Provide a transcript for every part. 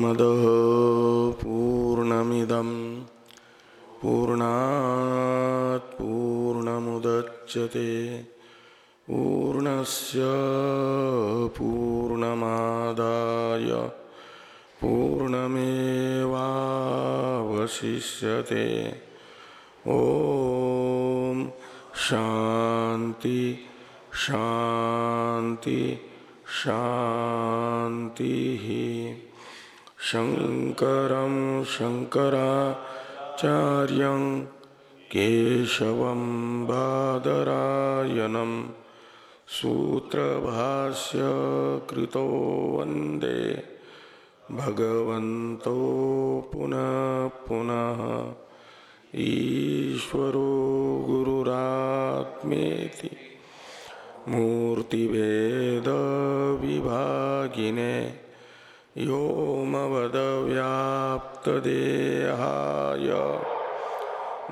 पूर्णमदः पूर्णमिदं पूर्णात् पूर्णमुदच्यते। पूर्णस्य पूर्णमादाय पूर्णमेवावशिष्यते। ॐ शान्ति शान्ति शान्तिः। शङ्करं शङ्कराचार्यं बादरायणं सूत्रभाष्य कृतो वंदे। भगवन्तो पुनः पुनः। ईश्वरो गुरुरात्मेति। मूर्तिभेदविभागिने व्योमवदव्याप्तदेहाय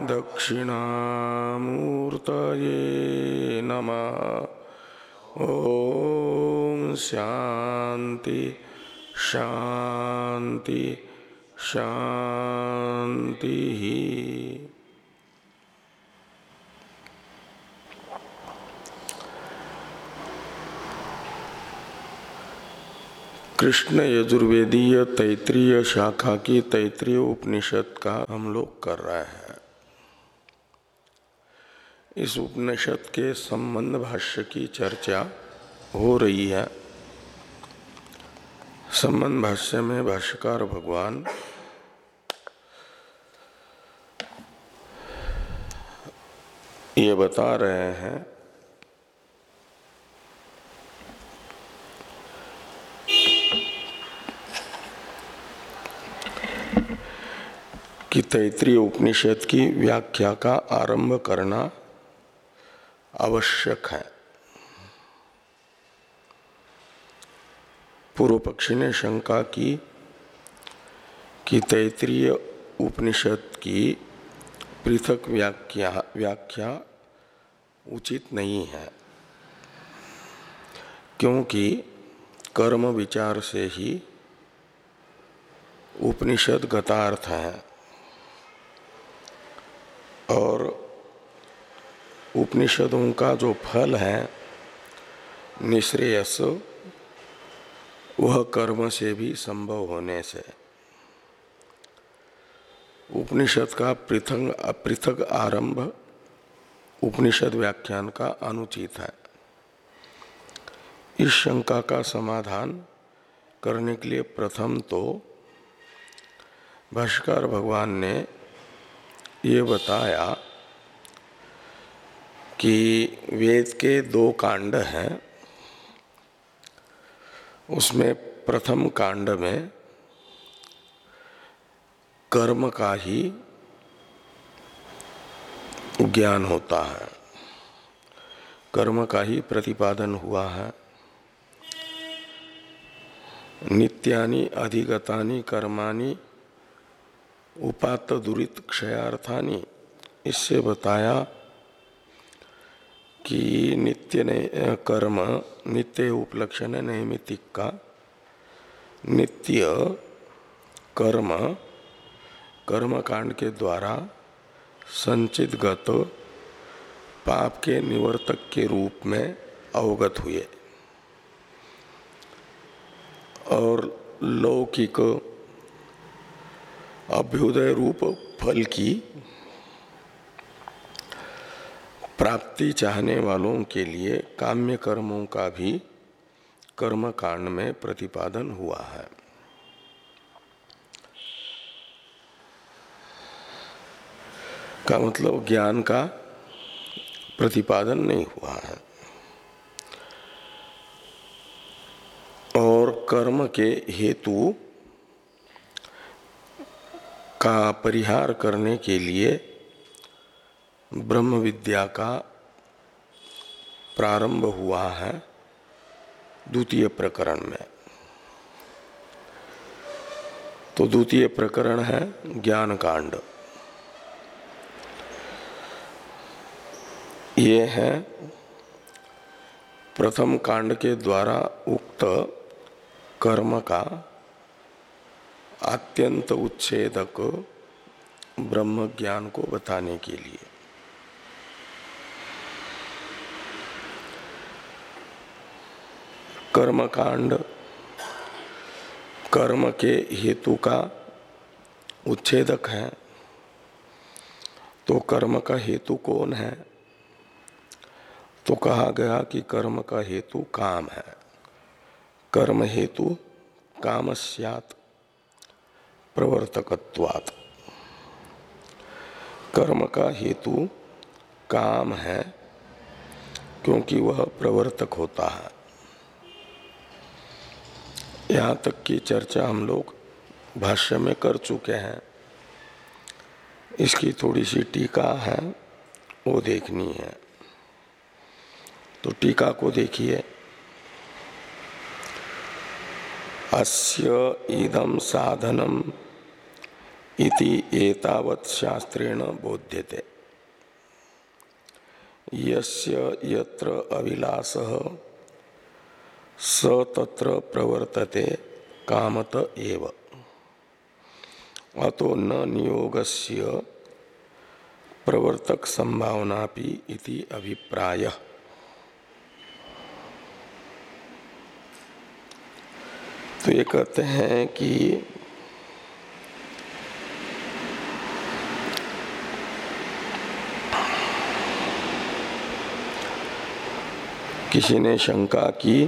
दक्षिणामूर्तये नमः। ॐ शान्ति शान्ति शान्तिः। कृष्ण यजुर्वेदीय तैतृय शाखा की तैतृय उपनिषद का हम लोग कर रहे हैं। इस उपनिषद के संबंध भाष्य की चर्चा हो रही है। संबंध भाष्य में भाष्यकार भगवान ये बता रहे हैं कि तैतृय उपनिषद की व्याख्या का आरंभ करना आवश्यक है। पूर्व पक्षी ने शंका की कि तैतृय उपनिषद की पृथक व्याख्या व्याख्या उचित नहीं है, क्योंकि कर्म विचार से ही उपनिषद गतार्थ है। और उपनिषदों का जो फल है, निश्रेयस, वह कर्म से भी संभव होने से। उपनिषद का पृथक पृथक आरंभ उपनिषद व्याख्यान का अनुचित है। इस शंका का समाधान करने के लिए प्रथम तो भाष्कर भगवान ने ये बताया कि वेद के दो कांड हैं। उसमें प्रथम कांड में कर्म का ही ज्ञान होता है। कर्म का ही प्रतिपादन हुआ है। नित्यानि अधिगतानि कर्माणि उपात दुरित क्षयार्थानी इससे बताया कि नित्य कर्म, नित्य उपलक्षण है नैमितिक का। नित्य कर्म कर्म कांड के द्वारा संचित गत पाप के निवर्तक के रूप में अवगत हुए। और लौकिक अभ्युदय रूप फल की प्राप्ति चाहने वालों के लिए काम्य कर्मों का भी कर्म कांड में प्रतिपादन हुआ है। का मतलब ज्ञान का प्रतिपादन नहीं हुआ है। और कर्म के हेतु का परिहार करने के लिए ब्रह्म विद्या का प्रारंभ हुआ है द्वितीय प्रकरण में। तो द्वितीय प्रकरण है ज्ञान कांड ये है प्रथम कांड के द्वारा उक्त कर्म का अत्यंत उच्छेदक ब्रह्म ज्ञान को बताने के लिए। कर्मकांड, कर्म के हेतु का उच्छेदक है तो कर्म का हेतु कौन है? तो कहा गया कि कर्म का हेतु काम है। कर्म हेतु काम सत प्रवर्तकत्वात्। कर्म का हेतु काम है, क्योंकि वह प्रवर्तक होता है। यहाँ तक की चर्चा हम लोग भाष्य में कर चुके हैं। इसकी थोड़ी सी टीका है, वो देखनी है। तो टीका को देखिए। अस्य इदम साधनम इति एतावत् शास्त्रेण बोध्यते। यस्य यत्र अविलासः स तत्र प्रवर्तते कामत एव। अतो न नियोगस्य प्रवर्तक संभावना इति अभिप्राय। तो ये कहते हैं कि किसी ने शंका की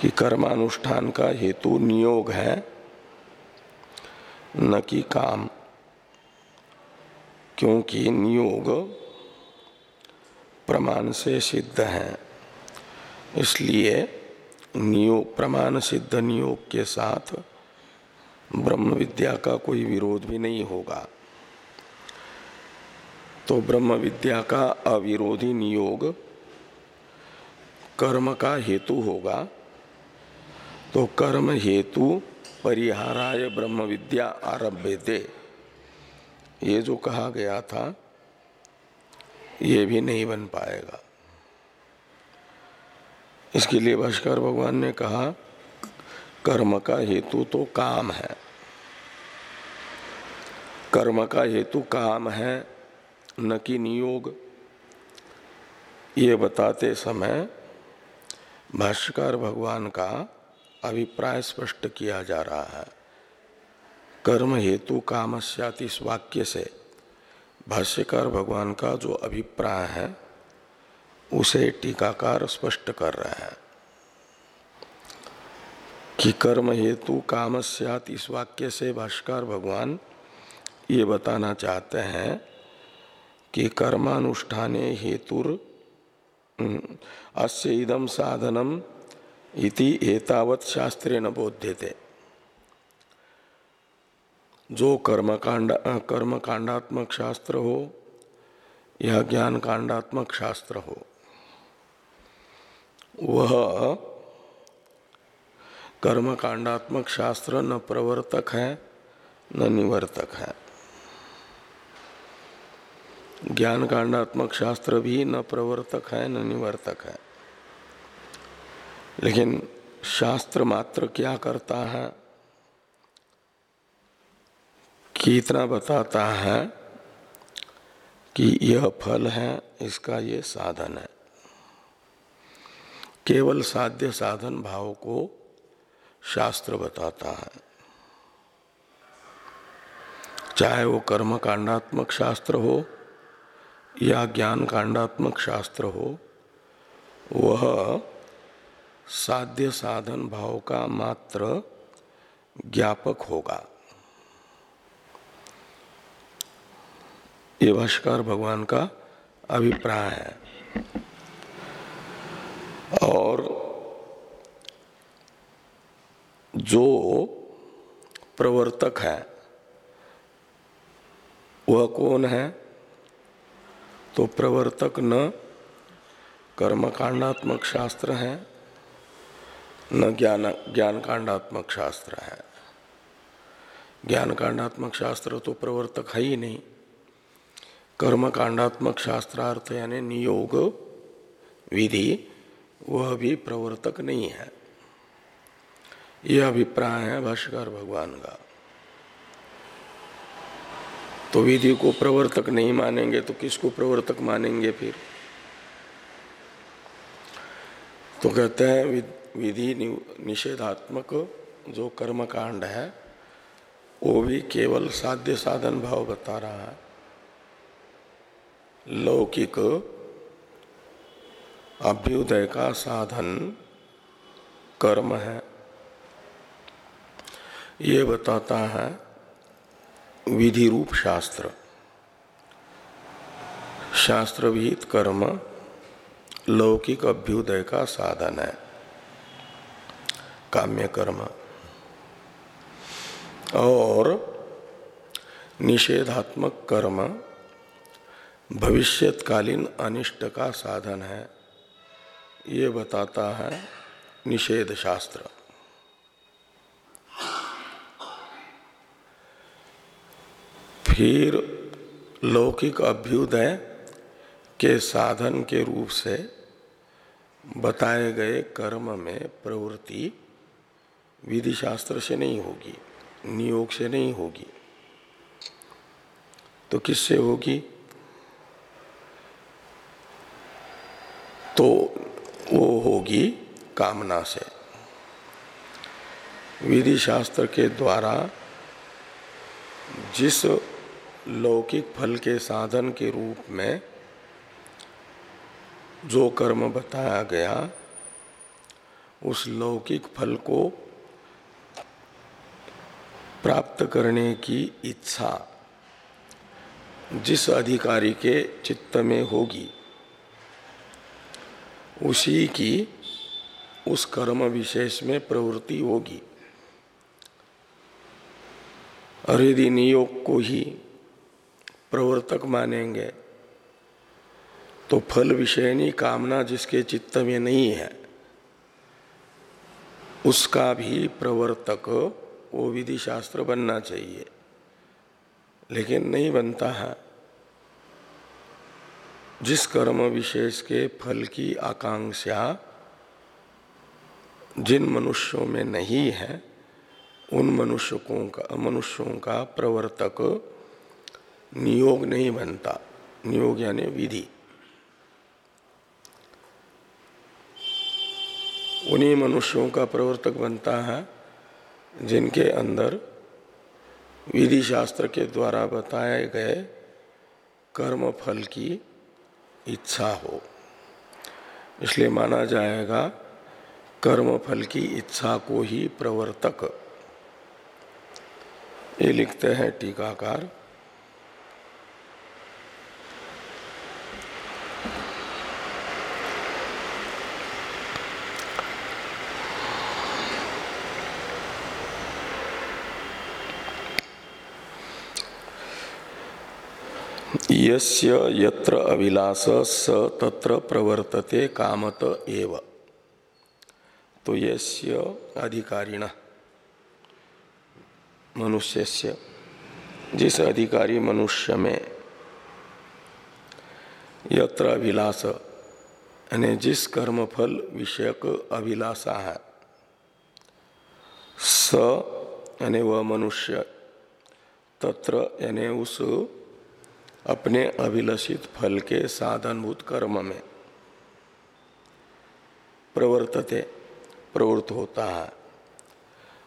कि कर्मानुष्ठान का हेतु नियोग है, न कि काम। क्योंकि नियोग प्रमाण से सिद्ध है। इसलिए नियोग, प्रमाण सिद्ध नियोग के साथ ब्रह्म विद्या का कोई विरोध भी नहीं होगा। तो ब्रह्म विद्या का अविरोधी नियोग कर्म का हेतु होगा। तो कर्म हेतु परिहाराय ब्रह्म विद्या आरभ्य दे ये जो कहा गया था, ये भी नहीं बन पाएगा। इसके लिए भास्कर भगवान ने कहा, कर्म का हेतु तो काम है। कर्म का हेतु काम है, न कि नियोग। ये बताते समय भाष्यकार भगवान का अभिप्राय स्पष्ट किया जा रहा है। कर्म हेतु काम इस वाक्य से भाष्यकार भगवान का जो अभिप्राय है, उसे टीकाकार स्पष्ट कर रहे हैं कि कर्म हेतु काम इस वाक्य से भाष्कर भगवान ये बताना चाहते हैं कि कर्मानुष्ठाने हेतुर अस्य इदम साधनम इति एतावत शास्त्रे न बोध्यते। जो कर्म कांड कर्म कांडात्मक शास्त्र हो, या ज्ञान कांडात्मक शास्त्र हो, वह कर्म कांडात्मक शास्त्र न प्रवर्तक है, न निवर्तक है। ज्ञान कांडात्मक शास्त्र भी न प्रवर्तक है, न निवर्तक है। लेकिन शास्त्र मात्र क्या करता है? कि इतना बताता है कि यह फल है, इसका ये साधन है। केवल साध्य साधन भाव को शास्त्र बताता है। चाहे वो कर्म कांडात्मक शास्त्र हो या ज्ञान कांडात्मक शास्त्र हो, वह साध्य साधन भाव का मात्र ज्ञापक होगा। ये भाष्कर भगवान का अभिप्राय है। और जो प्रवर्तक है, वह कौन है? तो प्रवर्तक न कर्मकांडात्मक शास्त्र है, न ज्ञान ज्ञान कांडात्मक शास्त्र है। ज्ञान कांडात्मक शास्त्र तो प्रवर्तक है ही नहीं। कर्म कांडात्मक शास्त्रार्थ यानी नियोग, विधि, वह भी प्रवर्तक नहीं है। यह अभिप्राय है भाष्यकार भगवान का। तो विधि को प्रवर्तक नहीं मानेंगे तो किसको प्रवर्तक मानेंगे फिर? तो कहते हैं, विधि निषेधात्मक जो कर्म कांड है, वो भी केवल साध्य साधन भाव बता रहा है। लौकिक अभ्युदय का साधन कर्म है। ये बताता है विधि रूप शास्त्र शास्त्र विहित कर्म लौकिक अभ्युदय का साधन है। काम्य कर्म और निषेधात्मक कर्म भविष्यकालीन अनिष्ट का साधन है। ये बताता है निषेध शास्त्र फिर लौकिक अभ्युदय के साधन के रूप से बताए गए कर्म में प्रवृत्ति विधि शास्त्र से नहीं होगी, नियोग से नहीं होगी। तो किससे होगी? तो वो होगी कामना से। विधि शास्त्र के द्वारा जिस लौकिक फल के साधन के रूप में जो कर्म बताया गया, उस लौकिक फल को प्राप्त करने की इच्छा जिस अधिकारी के चित्त में होगी, उसी की उस कर्म विशेष में प्रवृत्ति होगी। और यदि नियोग को ही प्रवर्तक मानेंगे तो फल विषयनी कामना जिसके चित्त में नहीं है, उसका भी प्रवर्तक वो विधि शास्त्र बनना चाहिए। लेकिन नहीं बनता है। जिस कर्म विशेष के फल की आकांक्षा जिन मनुष्यों में नहीं है, उन मनुष्यों का मनुष्यों का प्रवर्तक नियोग नहीं बनता। नियोग यानी विधि। उन्हीं मनुष्यों का प्रवर्तक बनता है, जिनके अंदर विधि शास्त्र के द्वारा बताए गए कर्म फल की इच्छा हो। इसलिए माना जाएगा, कर्म फल की इच्छा को ही प्रवर्तक। ये लिखते हैं टीकाकार। यस्य यत्र अभिलाष स तत्र प्रवर्तते कामत एव। तो यस्य अधिकारिण, मनुष्यस्य, जिस अधिकारी मनुष्य में यत्र अभिलाष, यानी जिस कर्मफल विषयक अभिलाषा है, स, यानी वह मनुष्य, तत्र, यानी उस अपने अभिलषित फल के साधनभूत कर्म में प्रवर्तते, प्रवृत्त होता है।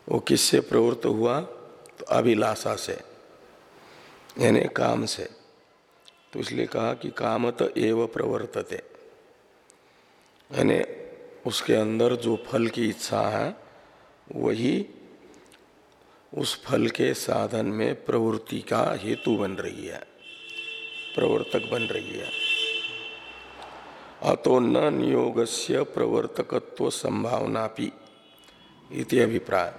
वो किससे प्रवृत्त हुआ? तो अभिलाषा से, यानी काम से। तो इसलिए कहा कि कामत एव प्रवर्तते, यानी उसके अंदर जो फल की इच्छा है, वही उस फल के साधन में प्रवृत्ति का हेतु बन रही है। प्रवर्तक बन रही है। अतो न नियोग से प्रवर्तकत्व संभावना भी इति अभिप्राय।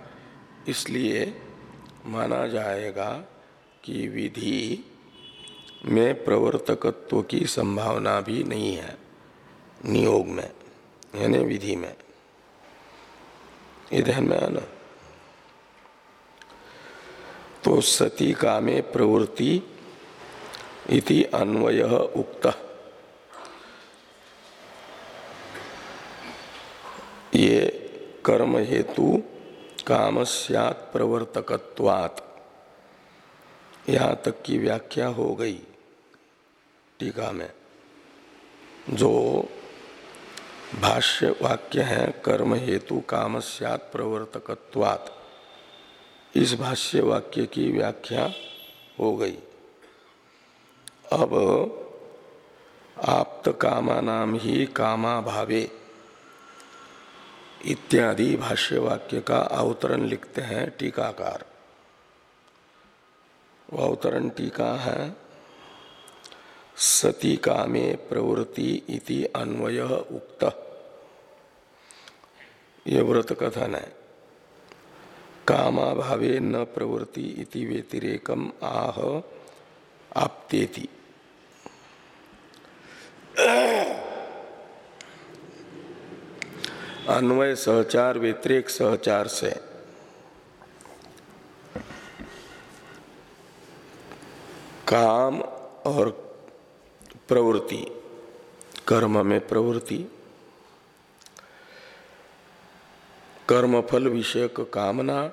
इसलिए माना जाएगा कि विधि में प्रवर्तकत्व की संभावना भी नहीं है, नियोग में, यानी विधि में। ये ध्यान में आना तो सती का में प्रवृत्ति इति अन्वय उक्त। ये कर्म हेतु कामस्यात प्रवर्तकत्वात्। यहाँ तक की व्याख्या हो गई टीका में। जो भाष्य वाक्य है कर्म हेतु कामस्यात प्रवर्तकत्वात्। इस भाष्य वाक्य की व्याख्या हो गई। अब आप्त कामा नाम ही कामा भावे। इत्यादि भाष्य वाक्य का अवतरण लिखते हैं टीकाकार। अवतरण टीका है, सती कामे प्रवृत्ति इति अन्वय उक्त। ये व्रत कथन है। कामा भावे न प्रवृत्ति इति व्यतिरेकम आह आपतेति। अन्वय सहचार व्यतिरिक सहचार से। काम और प्रवृत्ति, कर्म में प्रवृत्ति। कर्मफल विषयक कामना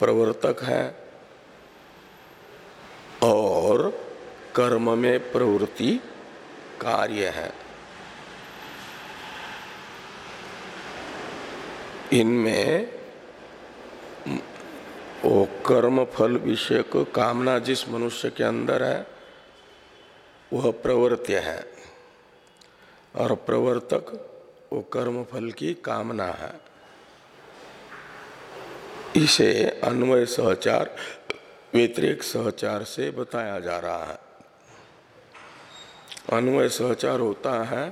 प्रवर्तक है और कर्म में प्रवृत्ति। कार्य है। इनमें वो कर्म, फल विषय को कामना जिस मनुष्य के अंदर है, वह प्रवर्त्य है। और प्रवर्तक वो कर्म, फल की कामना है। इसे अन्वय सहचार, व्यतिरिक सहचार से बताया जा रहा है। अन्वय सहचार होता है।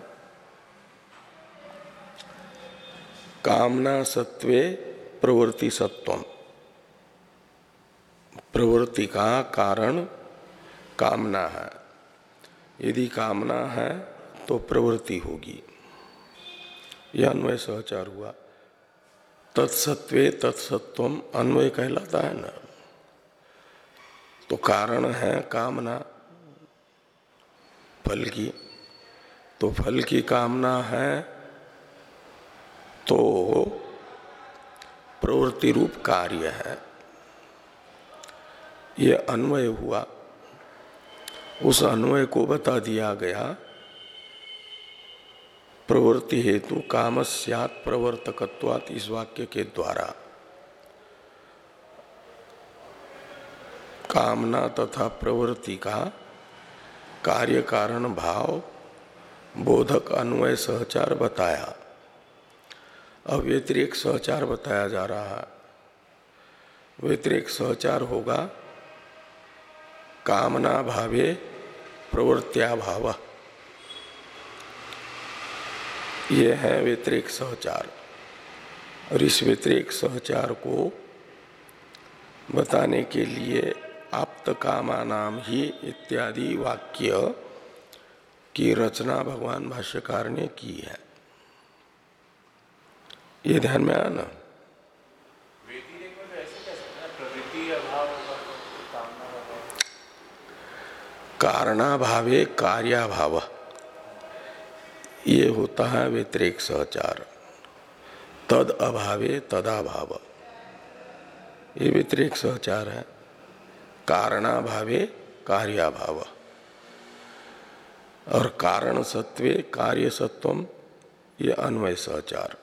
कामना सत्वे प्रवृत्ति सत्वम। प्रवृत्ति का कारण कामना है। यदि कामना है तो प्रवृत्ति होगी। यह अन्वय सहचार हुआ। तत्सत्वे तत्सत्वम अन्वय कहलाता है ना। तो कारण है कामना। फल की। तो फल की कामना है तो प्रवृत्ति रूप कार्य है। ये अन्वय हुआ। उस अन्वय को बता दिया गया, प्रवृत्ति हेतु काम सत प्रवर्तकत्वात इस वाक्य के द्वारा। कामना तथा प्रवृत्ति का कार्य कारण भाव बोधक अन्वय सहचार बताया। अब व्यतिरिक सहचार बताया जा रहा है। व्यतिरिक सहचार होगा कामना भावे प्रवृत्तिया भाव। ये है व्यतिरिक सहचार। और इस व्यतिरिक सहचार को बताने के लिए आप्त कामा नाम ही इत्यादि वाक्य की रचना भगवान भाष्यकार ने की है। ये ध्यान में आना। कारणाभावे कार्याभाव। ये होता है व्यतिरेक सहचार। तद अभावे तदाभाव। ये व्यतिरेक सहचार है। कारणाभावे कार्याभाव। और कारण सत्वे कार्य सत्वम ये अन्वय सहचार।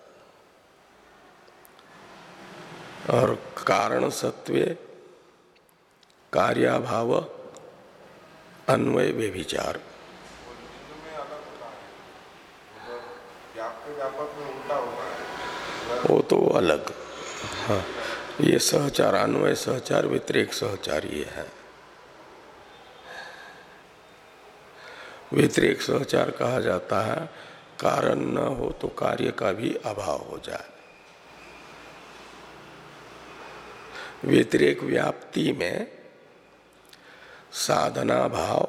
और कारण सत्वे कार्याभाव अन्वय व्यभिचार। वो तो अलग। हाँ। ये सहचार, अन्वय सहचार, व्यतिरिक सहचार ये है। व्यतिरिक सहचार कहा जाता है, कारण न हो तो कार्य का भी अभाव हो जाए। व्यतिरेक व्याप्ति में साधना भाव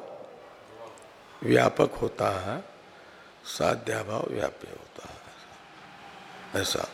व्यापक होता है, साध्या भाव व्याप्य होता है, ऐसा।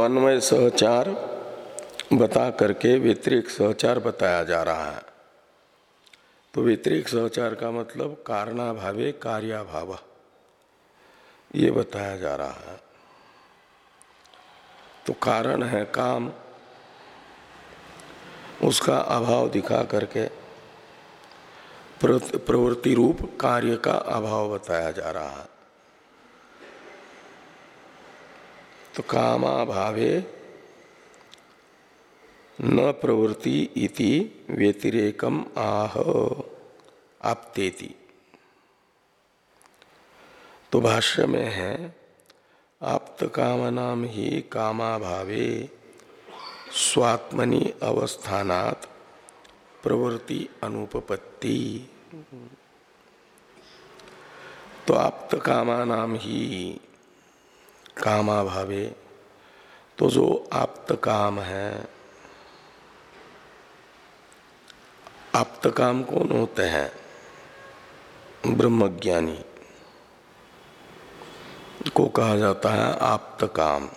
अन्वय सहचार बता करके व्यतिरिक सहचार बताया जा रहा है। तो व्यतिरिक सहचार का मतलब कारणाभावे कार्याभाव। ये बताया जा रहा है। तो कारण है काम। उसका अभाव दिखा करके प्रवृत्ति रूप कार्य का अभाव बताया जा रहा है। तो कामाभावे न प्रवृत्ति इति व्यतिरेकम आह, आपतेति। तो भाष्य में है, आप्त कामनाम ही कामाभावे स्वात्मनि अवस्थानात प्रवृत्ति अनुपपत्ति। तो आप्त कामानाम ही कामाभावे तो जो आप्त काम है, आप्त काम कौन होते हैं? ब्रह्मज्ञानी को कहा जाता है आप्त काम।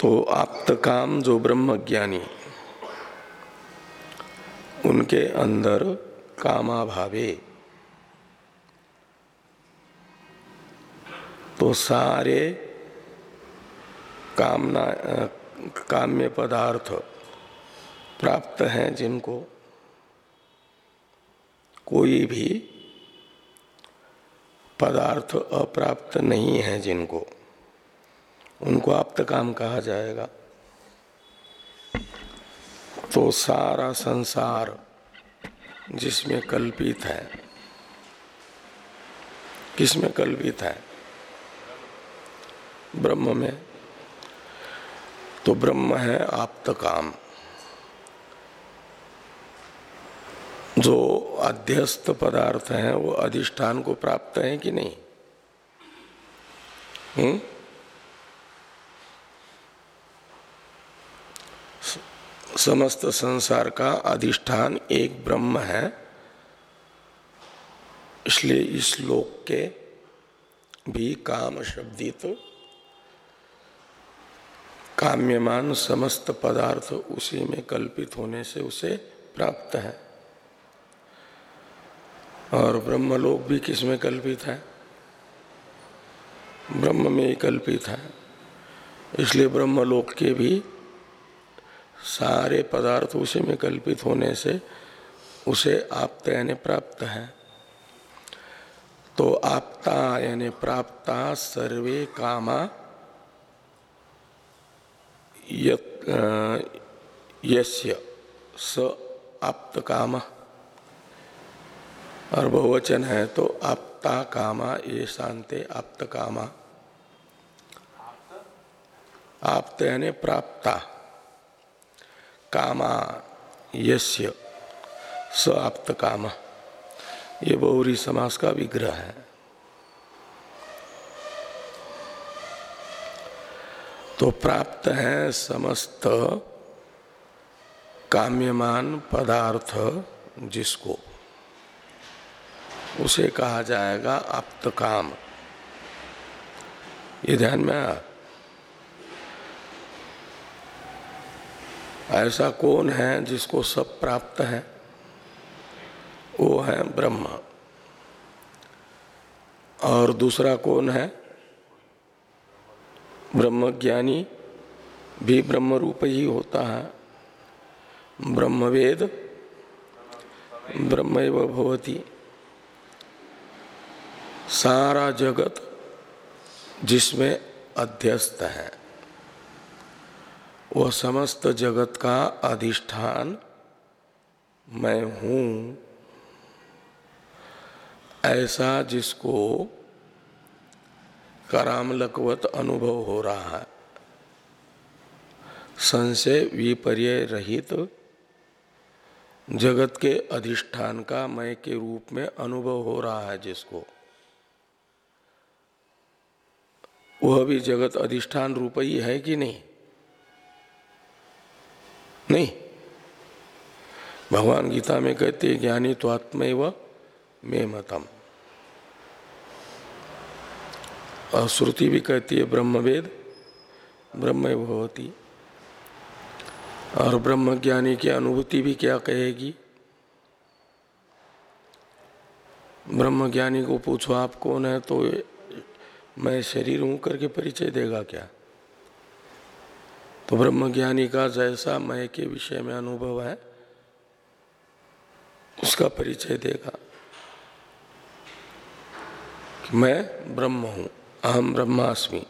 तो आप्त काम जो ब्रह्म ज्ञानी उनके अंदर कामाभावे। तो सारे कामना, काम्य पदार्थ प्राप्त हैं जिनको। कोई भी पदार्थ अप्राप्त नहीं है जिनको, उनको आप्त काम कहा जाएगा। तो सारा संसार जिसमें कल्पित है। किसमें कल्पित है? ब्रह्म में। तो ब्रह्म है आप्त काम। जो अध्यस्त पदार्थ हैं, वो अधिष्ठान को प्राप्त है कि नहीं? हुँ? समस्त संसार का अधिष्ठान एक ब्रह्म है। इसलिए इस लोक के भी काम शब्दित काम्यमान समस्त पदार्थ उसी में कल्पित होने से उसे प्राप्त है। और ब्रह्मलोक भी किसमें कल्पित है? ब्रह्म में ही कल्पित है। इसलिए ब्रह्मलोक के भी सारे पदार्थ उसी में कल्पित होने से उसे आपता यानी प्राप्त है। तो आपता यानी प्राप्ता सर्वे कामा यस्य स आप्त कामा। और बहुवचन है तो आपता कामा, ये शांति आप्त कामा। आप्त यानी प्राप्ता। कामा, यस्य स आप्त कामा। ये बहुरी समास का विग्रह है। तो प्राप्त है समस्त काम्यमान पदार्थ जिसको। उसे कहा जाएगा आप्त काम। ये ध्यान में आ ऐसा कौन है जिसको सब प्राप्त है? वो है ब्रह्म। और दूसरा कौन है? ब्रह्म ज्ञानी भी ब्रह्म रूप ही होता है। ब्रह्मवेद ब्रह्म भवती। सारा जगत जिसमें अध्यस्त है। वह समस्त जगत का अधिष्ठान मैं हूँ। ऐसा जिसको करामलकवत अनुभव हो रहा है। संशय विपर्य रहित जगत के अधिष्ठान का मय के रूप में अनुभव हो रहा है जिसको। वह भी जगत अधिष्ठान रूप ही है कि नहीं? नहीं। भगवान गीता में कहते ज्ञानी तो आत्मैव मे मतम और श्रुति भी कहती है ब्रह्मवेद ब्रह्म भवती और ब्रह्म ज्ञानी की अनुभूति भी क्या कहेगी? ब्रह्म ज्ञानी को पूछो, आप कौन है? तो मैं शरीर हूँ, करके परिचय देगा क्या? तो ब्रह्म ज्ञानी का जैसा मय के विषय में अनुभव है, उसका परिचय देगा कि मैं ब्रह्म हूँ अहम ब्रह्मास्मि।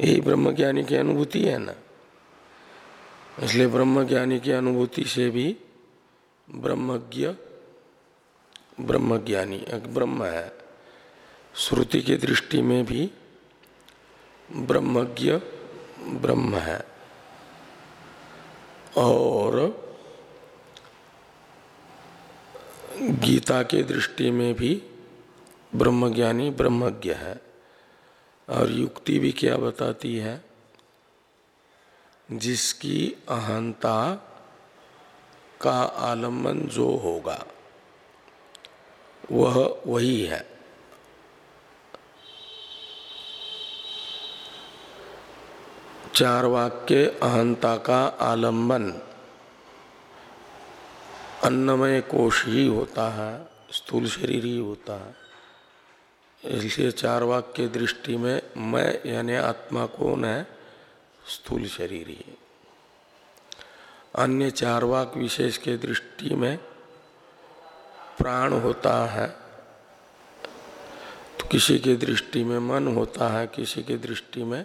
यही ब्रह्म ज्ञानी की अनुभूति है ना? इसलिए ब्रह्म ज्ञानी की अनुभूति से भी ब्रह्मज्ञ ब्रह्मज्ञानी ब्रह्म है। श्रुति की दृष्टि में भी ब्रह्मज्ञ ब्रह्म है। और गीता के दृष्टि में भी ब्रह्मज्ञानी ब्रह्मज्ञ है। और युक्ति भी क्या बताती है? जिसकी अहंता का आलंबन जो होगा, वह वही है। चार वाक्य अहंता का आलंबन। अन्नमय कोश ही होता है, स्थूल शरीर ही होता है। इसलिए चार वाक्य दृष्टि में मैं यानी आत्मा कौन है? स्थूल शरीर ही। अन्य चार वाक विशेष के दृष्टि में प्राण होता है तो किसी के दृष्टि में मन होता है, किसी के दृष्टि में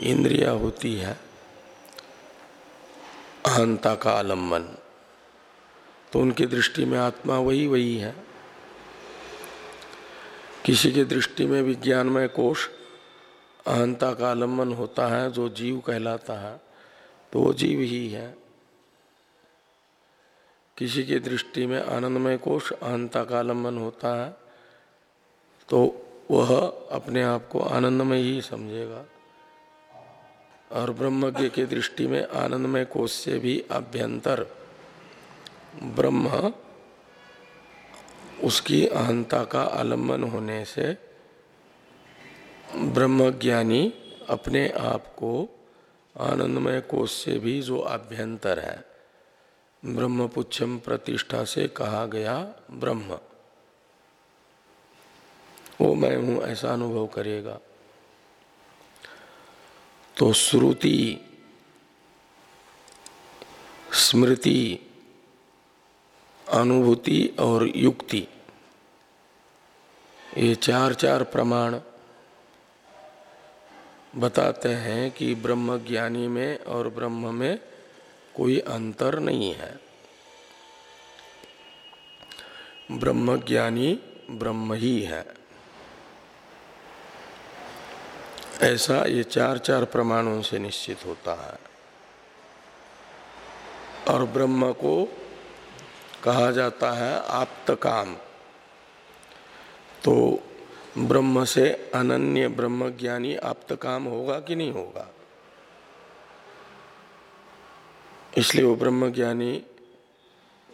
इंद्रिया होती है, अहंता का आलंबन। तो उनकी दृष्टि में आत्मा वही वही है। किसी की दृष्टि में विज्ञानमय कोष अहंता का आलंबन होता है, जो जीव कहलाता है तो वो जीव ही है। किसी की दृष्टि में आनंदमय कोष अहंता का आलंबन होता है तो वह अपने आप को आनंदमय ही समझेगा। और ब्रह्मज्ञ की दृष्टि में आनंदमय कोष से भी अभ्यंतर। ब्रह्म उसकी अहंता का आलंबन होने से ब्रह्मज्ञानी अपने आप को आनंदमय कोष से भी जो अभ्यंतर है, ब्रह्मपुच्छम प्रतिष्ठा से कहा गया ब्रह्म। वो मैं हूँ, ऐसा अनुभव करेगा तो श्रुति, स्मृति, अनुभूति और युक्ति, ये चार चार प्रमाण बताते हैं कि ब्रह्म ज्ञानी में और ब्रह्म में कोई अंतर नहीं है। ब्रह्म ज्ञानी ब्रह्म ही है। ऐसा ये चार चार प्रमाणों से निश्चित होता है। और ब्रह्म को कहा जाता है आप्त काम तो ब्रह्म से अनन्य ब्रह्म ज्ञानी आप्त काम होगा कि नहीं होगा? इसलिए वो ब्रह्म ज्ञानी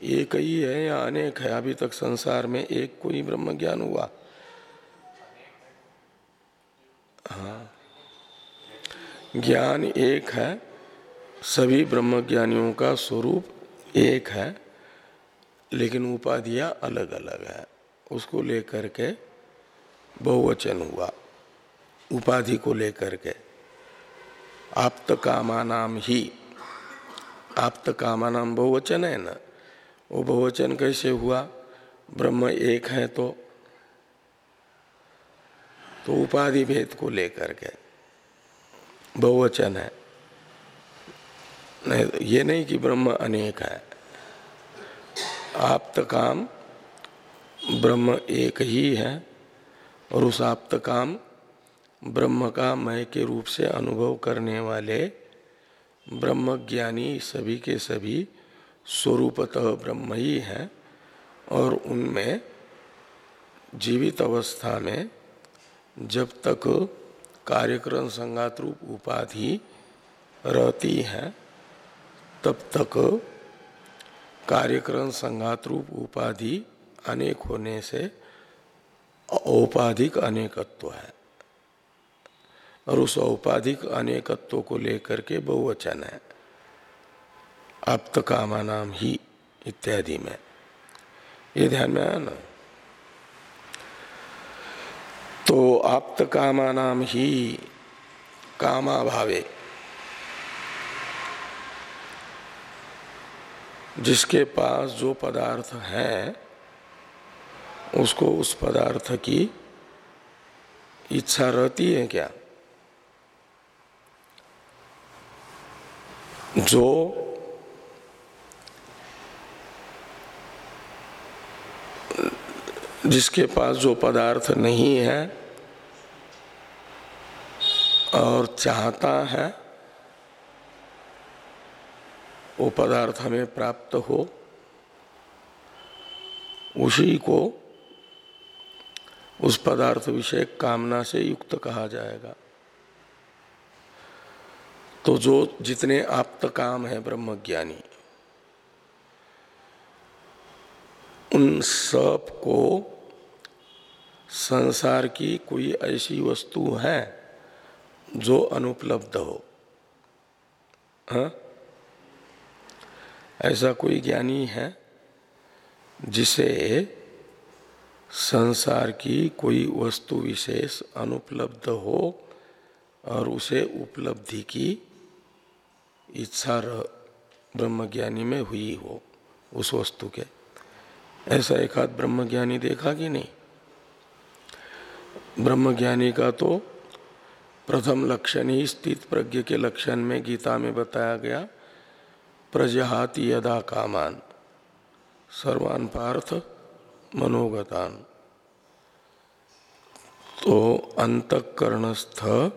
एक ही है या अनेक है? अभी तक संसार में एक कोई ब्रह्म ज्ञान हुआ? हाँ। ज्ञान एक है। सभी ब्रह्म ज्ञानियों का स्वरूप एक है, लेकिन उपाधियाँ अलग अलग है। उसको लेकर के बहुवचन हुआ, उपाधि को लेकर के। आप्त कामा नाम ही, आप्त कामा नाम बहुवचन है ना? वो बहुवचन कैसे हुआ? ब्रह्म एक है तो तो उपाधि भेद को लेकर के। बहुवचन है। नहीं, ये नहीं कि ब्रह्म अनेक है। आप्त काम ब्रह्म एक ही है और उस आप्त काम ब्रह्म का मय के रूप से अनुभव करने वाले ब्रह्म ज्ञानी सभी के सभी स्वरूपतः ब्रह्म ही हैं और उनमें जीवित अवस्था में जब तक कार्यक्रम संगात रूप उपाधि रहती है, तब तक कार्यक्रम संघात रूप उपाधि अनेक होने से औपाधिक अनेकत्व है। और उस औपाधिक अनेकत्व को लेकर के बहुवचन है। आप्त कामा नाम ही इत्यादि में। ये ध्यान में आया ना? तो आप्त कामा नाम ही कामा भावे जिसके पास जो पदार्थ है, उसको उस पदार्थ की इच्छा रहती है क्या? जो जिसके पास जो पदार्थ नहीं है और चाहता है वो पदार्थ हमें प्राप्त हो, उसी को उस पदार्थ विषय कामना से युक्त कहा जाएगा। तो जो जितने आप्त काम है ब्रह्मज्ञानी, उन सबको संसार की कोई ऐसी वस्तु है जो अनुपलब्ध हो। हा? ऐसा कोई ज्ञानी है जिसे संसार की कोई वस्तु विशेष अनुपलब्ध हो और उसे उपलब्धि की इच्छा ब्रह्मज्ञानी में हुई हो उस वस्तु के। ऐसा एक हाथ ब्रह्मज्ञानी देखा कि नहीं? ब्रह्मज्ञानी का तो प्रथम लक्षण ही स्थित प्रज्ञ के लक्षण में गीता में बताया गया, प्रजहाति यदा कामान, सर्वान पार्थ मनोगतान। तो अंतकरणस्थ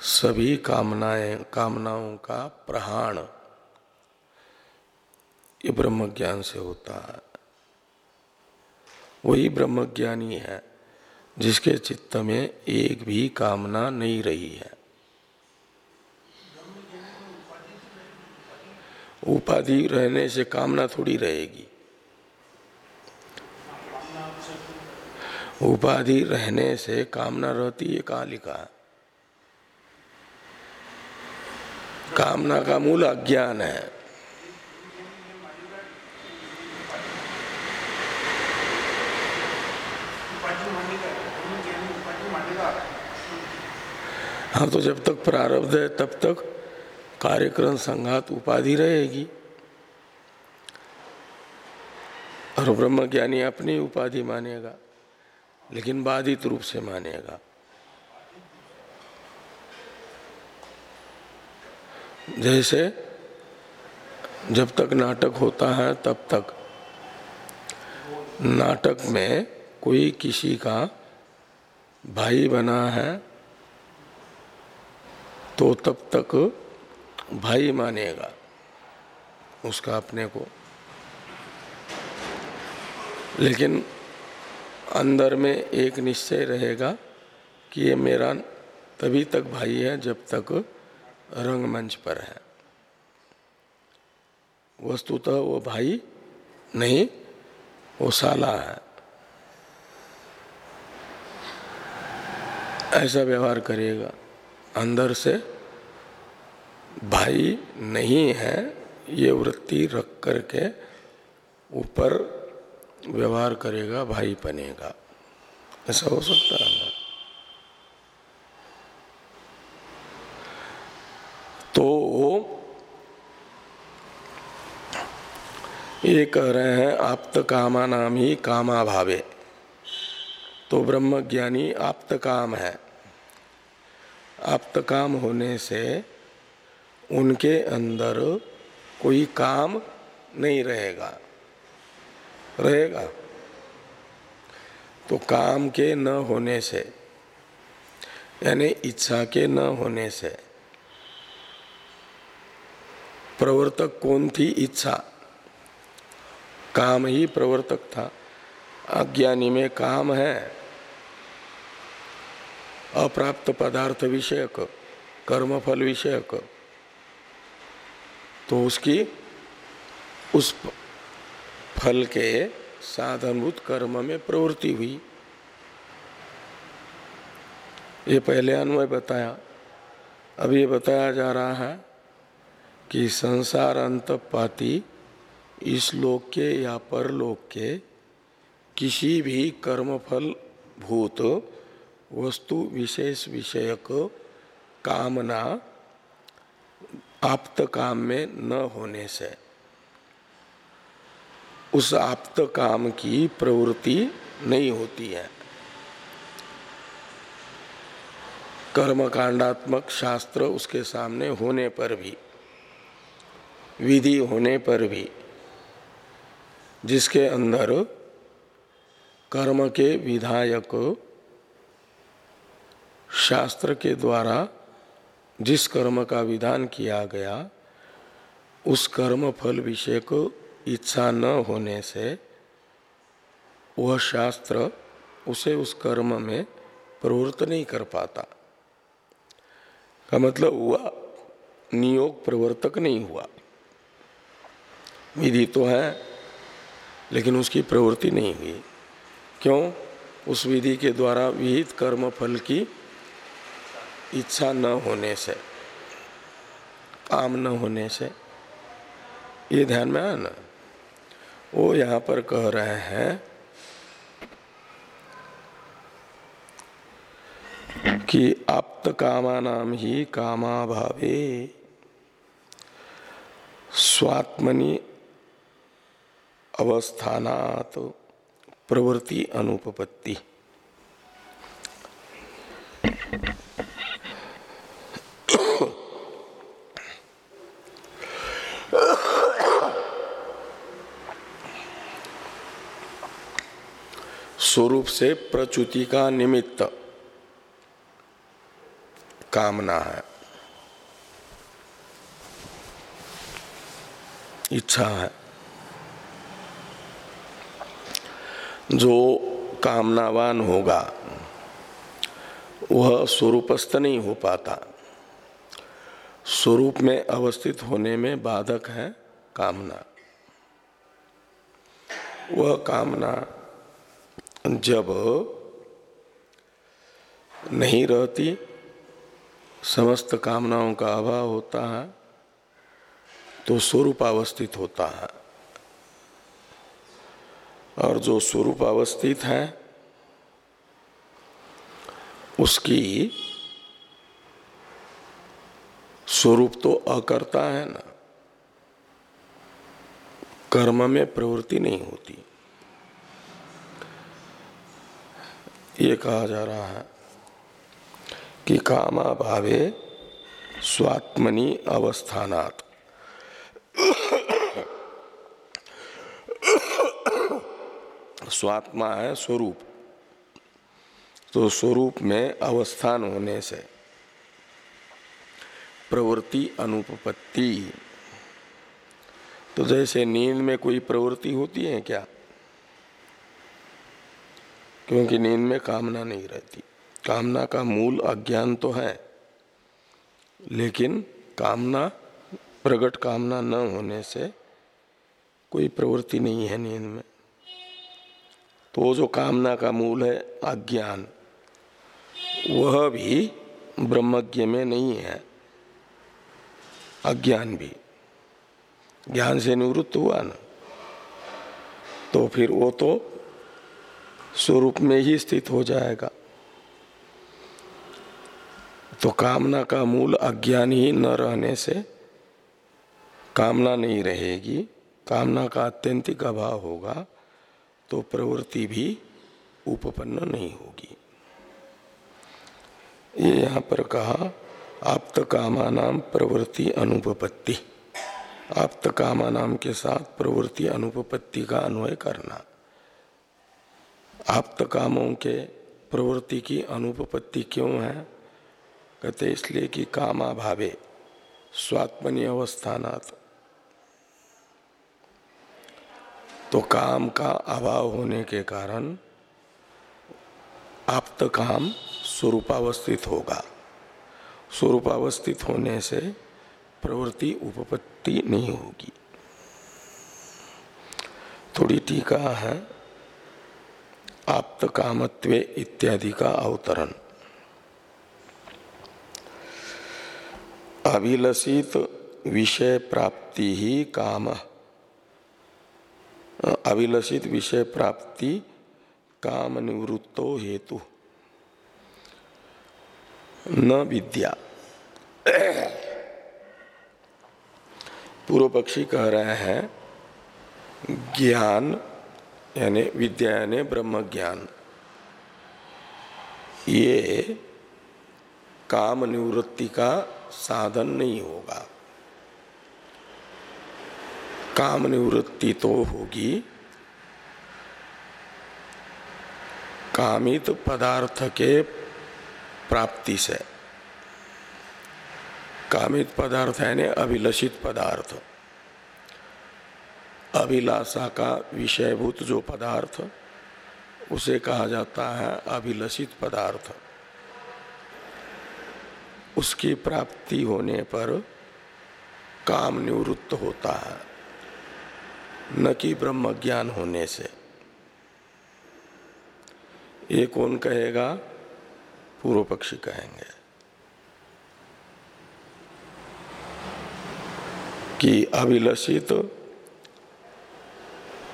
सभी कामनाएँ, कामनाओं का प्रहाण, ये ब्रह्म ज्ञान से होता है। वही ब्रह्मज्ञानी है। जिसके चित्त में एक भी कामना नहीं रही है। उपाधि रहने से कामना थोड़ी रहेगी। उपाधि रहने से कामना रहती है कहा लिखा कामना का मूल अज्ञान है। हाँ तो जब तक प्रारब्ध है, तब तक कार्यक्रम संघात उपाधि रहेगी। और ब्रह्म ज्ञानी अपनी उपाधि मानेगा, लेकिन बाधित रूप से मानेगा। जैसे जब तक नाटक होता है, तब तक नाटक में कोई किसी का भाई बना है तो तब तक भाई मानेगा उसका अपने को। लेकिन अंदर में एक निश्चय रहेगा कि ये मेरा तभी तक भाई है जब तक रंगमंच पर है। वस्तुतः वो भाई नहीं, वो साला है। ऐसा व्यवहार करेगा अंदर से भाई नहीं है, ये वृत्ति रख करके ऊपर व्यवहार करेगा, भाई बनेगा। ऐसा हो सकता है। तो ये कह रहे हैं, आप्त कामा नाम ही कामा भावे तो ब्रह्म ज्ञानी आप्त काम है। आप्त काम होने से उनके अंदर कोई काम नहीं रहेगा। रहेगा। तो काम के न होने से, यानी इच्छा के न होने से, प्रवर्तक कौन थी? इच्छा। काम ही प्रवर्तक था। अज्ञानी में काम है। अप्राप्त पदार्थ विषयक, कर्मफल विषयक। तो उसकी, उस फल के साधनभूत कर्म में प्रवृत्ति हुई। ये पहले अन्वय बताया। अब ये बताया जा रहा है कि संसार अंत पाती इस लोक के या परलोक के किसी भी कर्मफल भूत वस्तु विशेष विषयक कामना आप्त काम में न होने से। उस आप्त काम की प्रवृत्ति नहीं होती है। कर्म कांडात्मक शास्त्र उसके सामने होने पर भी, विधि होने पर भी, जिसके अंदर कर्म के विधायक शास्त्र के द्वारा जिस कर्म का विधान किया गया, उस कर्म फल विषय को इच्छा न होने से, वह शास्त्र उसे उस कर्म में प्रवृत्त नहीं कर पाता। का मतलब हुआ, नियोग प्रवर्तक नहीं हुआ। विधि तो है, लेकिन उसकी प्रवृत्ति नहीं हुई। क्यों? उस विधि के द्वारा विहित कर्म फल की इच्छा न होने से, काम न होने से, ये ध्यान में आया ना वो यहाँ पर कह रहे हैं कि आप्त कामा नाम ही कामा भावे स्वात्मनि अवस्थानात प्रवृत्ति अनुपपत्ति। स्वरूप से प्रचुति का निमित्त कामना है। इच्छा है। जो कामनावान होगा, वह स्वरूपस्थ नहीं हो पाता। स्वरूप में अवस्थित होने में बाधक है कामना। वह कामना जब नहीं रहती, समस्त कामनाओं का अभाव होता है तो स्वरूप अवस्थित होता है। और जो स्वरूप अवस्थित है, उसकी स्वरूप तो अकर्ता है ना। कर्म में प्रवृत्ति नहीं होती। ये कहा जा रहा है कि कामा भावे स्वात्मनि अवस्थानात। स्वात्मा है स्वरूप। तो स्वरूप में अवस्थान होने से प्रवृत्ति अनुपपत्ति। तो जैसे नींद में कोई प्रवृत्ति होती है क्या? क्योंकि नींद में कामना नहीं रहती। कामना का मूल अज्ञान तो है, लेकिन कामना प्रकट कामना न होने से कोई प्रवृत्ति नहीं है नींद में। तो जो कामना का मूल है, अज्ञान, वह भी ब्रह्मज्ञ में नहीं है। अज्ञान भी। ज्ञान से निवृत्त हुआ ना तो फिर वो तो स्वरूप में ही स्थित हो जाएगा। तो कामना का मूल अज्ञान ही न रहने से कामना नहीं रहेगी। कामना का अत्यंतिक अभाव होगा तो प्रवृत्ति भी उपपन्न नहीं होगी। ये यहाँ पर कहा, आप्त कामा नाम प्रवृत्ति अनुपपत्ति। आप्त कामा नाम के साथ प्रवृत्ति अनुपपत्ति का अन्वय करना। आप्त कामों के प्रवृत्ति की अनुपपत्ति क्यों है? कहते इसलिए कि कामा भावे स्वात्मनि अवस्थानात। तो काम का अभाव होने के कारण आप्त काम स्वरूपावस्थित होगा। स्वरूपावस्थित होने से प्रवृत्ति उपपत्ति नहीं होगी। थोड़ी टीका है आप्त कामत्वे इत्यादि का अवतरण। अभिलषित विषय प्राप्ति ही काम। अभिलषित विषय प्राप्ति काम निवृत्तो हेतु। न विद्या। पूर्व पक्षी कह रहे हैं, ज्ञान यानी विद्या यानी ब्रह्म ज्ञान ये काम निवृत्ति का साधन नहीं होगा। काम निवृत्ति तो होगी। कामित पदार्थ के प्राप्ति से। कामित पदार्थ यानी अभिलषित पदार्थ। अभिलाषा का विषयभूत जो पदार्थ, उसे कहा जाता है अभिलषित पदार्थ। उसकी प्राप्ति होने पर काम निवृत्त होता है, न कि ब्रह्म ज्ञान होने से। ये कौन कहेगा? पूर्व पक्षी कहेंगे कि अभिलषित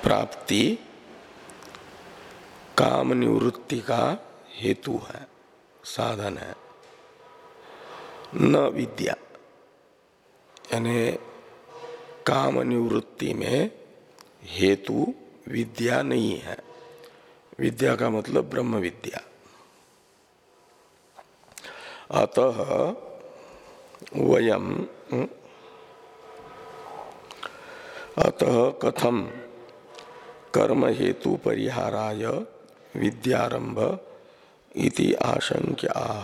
प्राप्ति काम निवृत्ति का हेतु है, साधन है। न विद्या, यानी काम निवृत्ति में हेतु विद्या नहीं है। विद्या का मतलब ब्रह्म विद्या। अतः वयम, अतः कथम कर्म हेतु परिहाराय विद्यारंभ इति आशंक्या।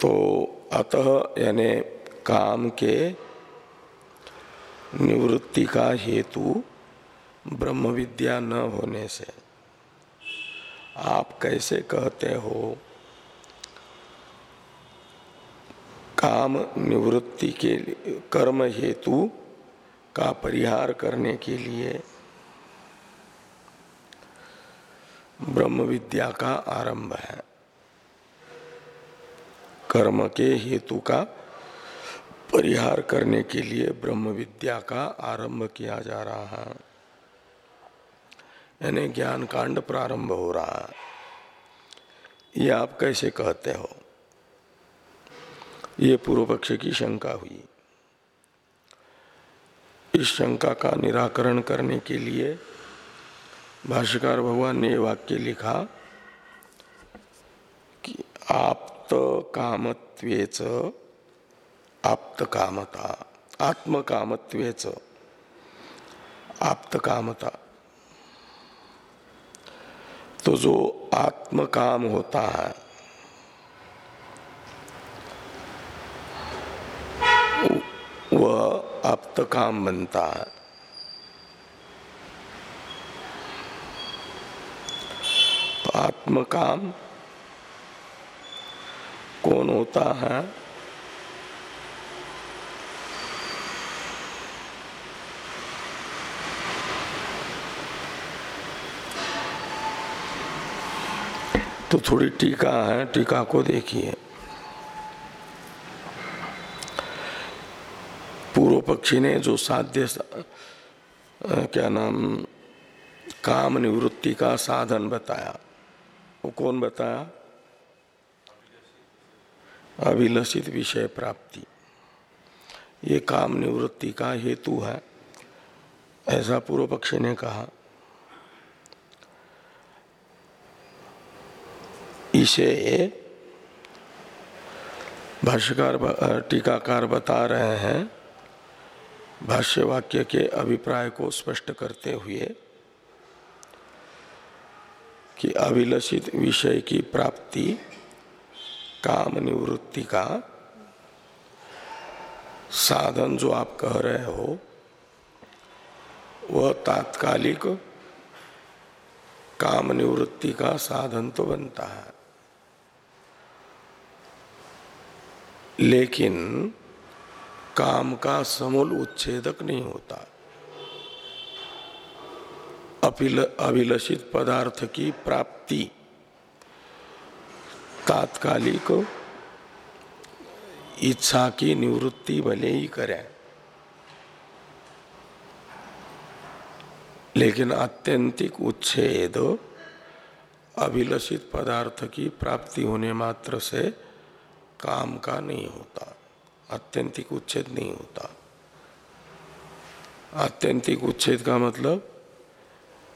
तो अतः यानि काम के निवृत्ति का हेतु ब्रह्म विद्या न होने से आप कैसे कहते हो? काम निवृत्ति के लिए, कर्म हेतु का परिहार करने के लिए ब्रह्म विद्या का आरंभ है। कर्म के हेतु का परिहार करने के लिए ब्रह्म विद्या का आरंभ किया जा रहा है। यानी ज्ञान कांड प्रारंभ हो रहा है। ये आप कैसे कहते हो? ये पूर्व पक्ष की शंका हुई। इस शंका का निराकरण करने के लिए भाष्यकार भगवान ने वाक्य लिखा कि आप्त कामत्वेच आप्त कामता आत्म कामत्वेच आप्त कामता तो जो आत्म काम होता है वह आप्त काम बनता है। तो आत्म काम कौन होता है? तो थोड़ी टीका है, टीका को देखिए। पूर्व पक्षी ने जो साध्य क्या नाम, काम निवृत्ति का साधन बताया, वो कौन बताया? अभिलषित विषय प्राप्ति। ये काम निवृत्ति का हेतु है, ऐसा पूर्व पक्षी ने कहा। इसे भाष्यकार टीकाकार बता रहे हैं भाष्य वाक्य के अभिप्राय को स्पष्ट करते हुए कि अभिलषित विषय की प्राप्ति, काम निवृत्ति का साधन जो आप कह रहे हो, वह तात्कालिक काम निवृत्ति का साधन तो बनता है। लेकिन काम का समूल उच्छेदक नहीं होता। अपिल, अभिलषित पदार्थ की प्राप्ति तात्कालिक इच्छा की निवृत्ति भले ही करें, लेकिन अत्यंतिक उच्छेद अभिलषित पदार्थ की प्राप्ति होने मात्र से काम का नहीं होता। अत्यंतिक उच्छेद नहीं होता। आत्यंतिक उच्छेद का मतलब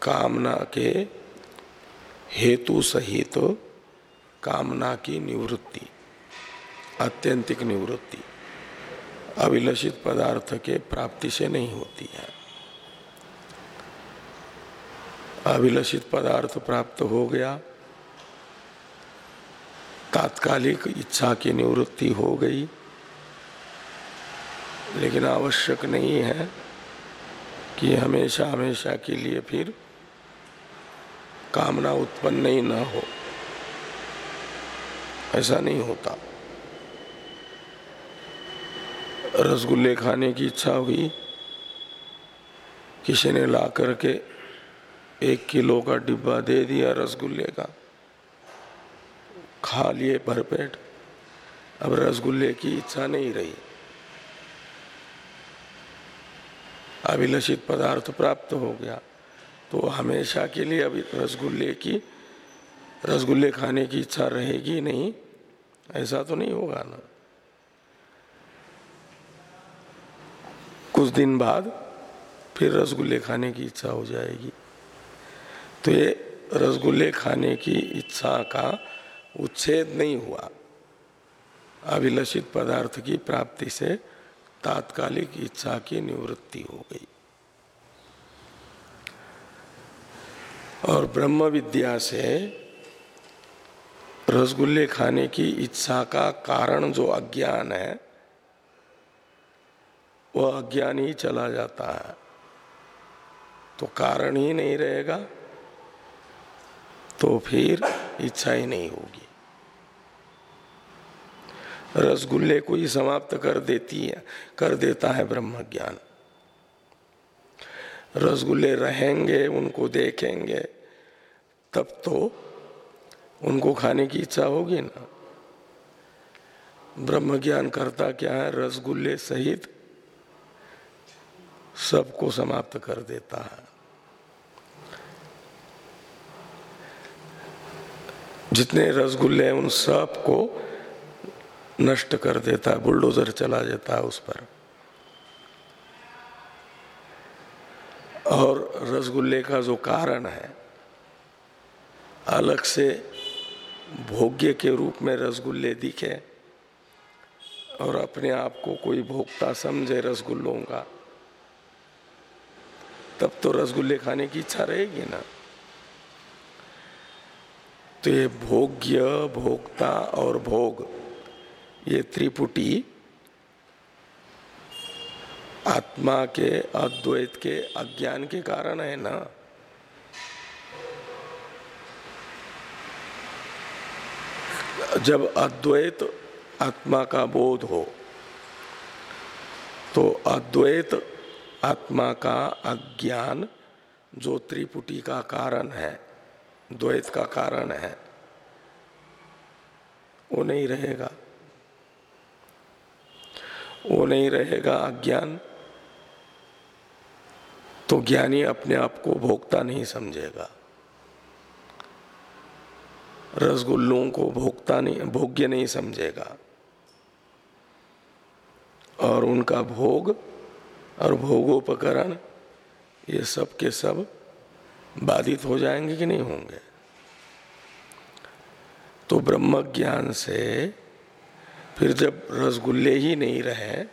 कामना के हेतु सहित तो कामना की निवृत्ति, आत्यंतिक निवृत्ति, अभिलषित पदार्थ के प्राप्ति से नहीं होती है। अभिलषित पदार्थ प्राप्त हो गया, तात्कालिक इच्छा की निवृत्ति हो गई लेकिन आवश्यक नहीं है कि हमेशा हमेशा के लिए फिर कामना उत्पन्न ही ना हो। ऐसा नहीं होता। रसगुल्ले खाने की इच्छा हुई, किसी ने ला करके एक किलो का डिब्बा दे दिया रसगुल्ले का। खा लिए भरपेट। अब रसगुल्ले की इच्छा नहीं रही। अभिलषित पदार्थ प्राप्त हो गया। तो हमेशा के लिए अभी रसगुल्ले की, रसगुल्ले खाने की इच्छा रहेगी नहीं, ऐसा तो नहीं होगा ना। कुछ दिन बाद फिर रसगुल्ले खाने की इच्छा हो जाएगी। तो ये रसगुल्ले खाने की इच्छा का उच्छेद नहीं हुआ। अभिलषित पदार्थ की प्राप्ति से तात्कालिक इच्छा की निवृत्ति हो गई। और ब्रह्म विद्या से रसगुल्ले खाने की इच्छा का कारण जो अज्ञान है, वह अज्ञान ही चला जाता है। तो कारण ही नहीं रहेगा तो फिर इच्छा ही नहीं होगी। रसगुल्ले को ही समाप्त कर देती है, कर देता है ब्रह्म ज्ञान रसगुल्ले रहेंगे, उनको देखेंगे, तब तो उनको खाने की इच्छा होगी ना। ब्रह्म ज्ञान करता क्या है? रसगुल्ले सहित सबको समाप्त कर देता है। जितने रसगुल्ले हैं, उन सबको नष्ट कर देता है बुलडोजर चला जाता है उस पर। और रसगुल्ले का जो कारण है, अलग से भोग्य के रूप में रसगुल्ले दिखे और अपने आप को कोई भोक्ता समझे रसगुल्लों का, तब तो रसगुल्ले खाने की इच्छा रहेगी ना। तो ये भोग्य, भोक्ता और भोग ये त्रिपुटी आत्मा के, अद्वैत के, अज्ञान के कारण है ना। जब अद्वैत आत्मा का बोध हो तो अद्वैत आत्मा का अज्ञान जो त्रिपुटी का कारण है, द्वैत का कारण है, वो नहीं रहेगा। वो नहीं रहेगा अज्ञान। तो ज्ञानी अपने आप को भोगता नहीं समझेगा। रसगुल्लों को भोक्ता नहीं, भोग्य नहीं समझेगा। और उनका भोग और भोगोपकरण, ये सब के सब बाधित हो जाएँगे कि नहीं होंगे? तो ब्रह्म ज्ञान से फिर जब रसगुल्ले ही नहीं रहे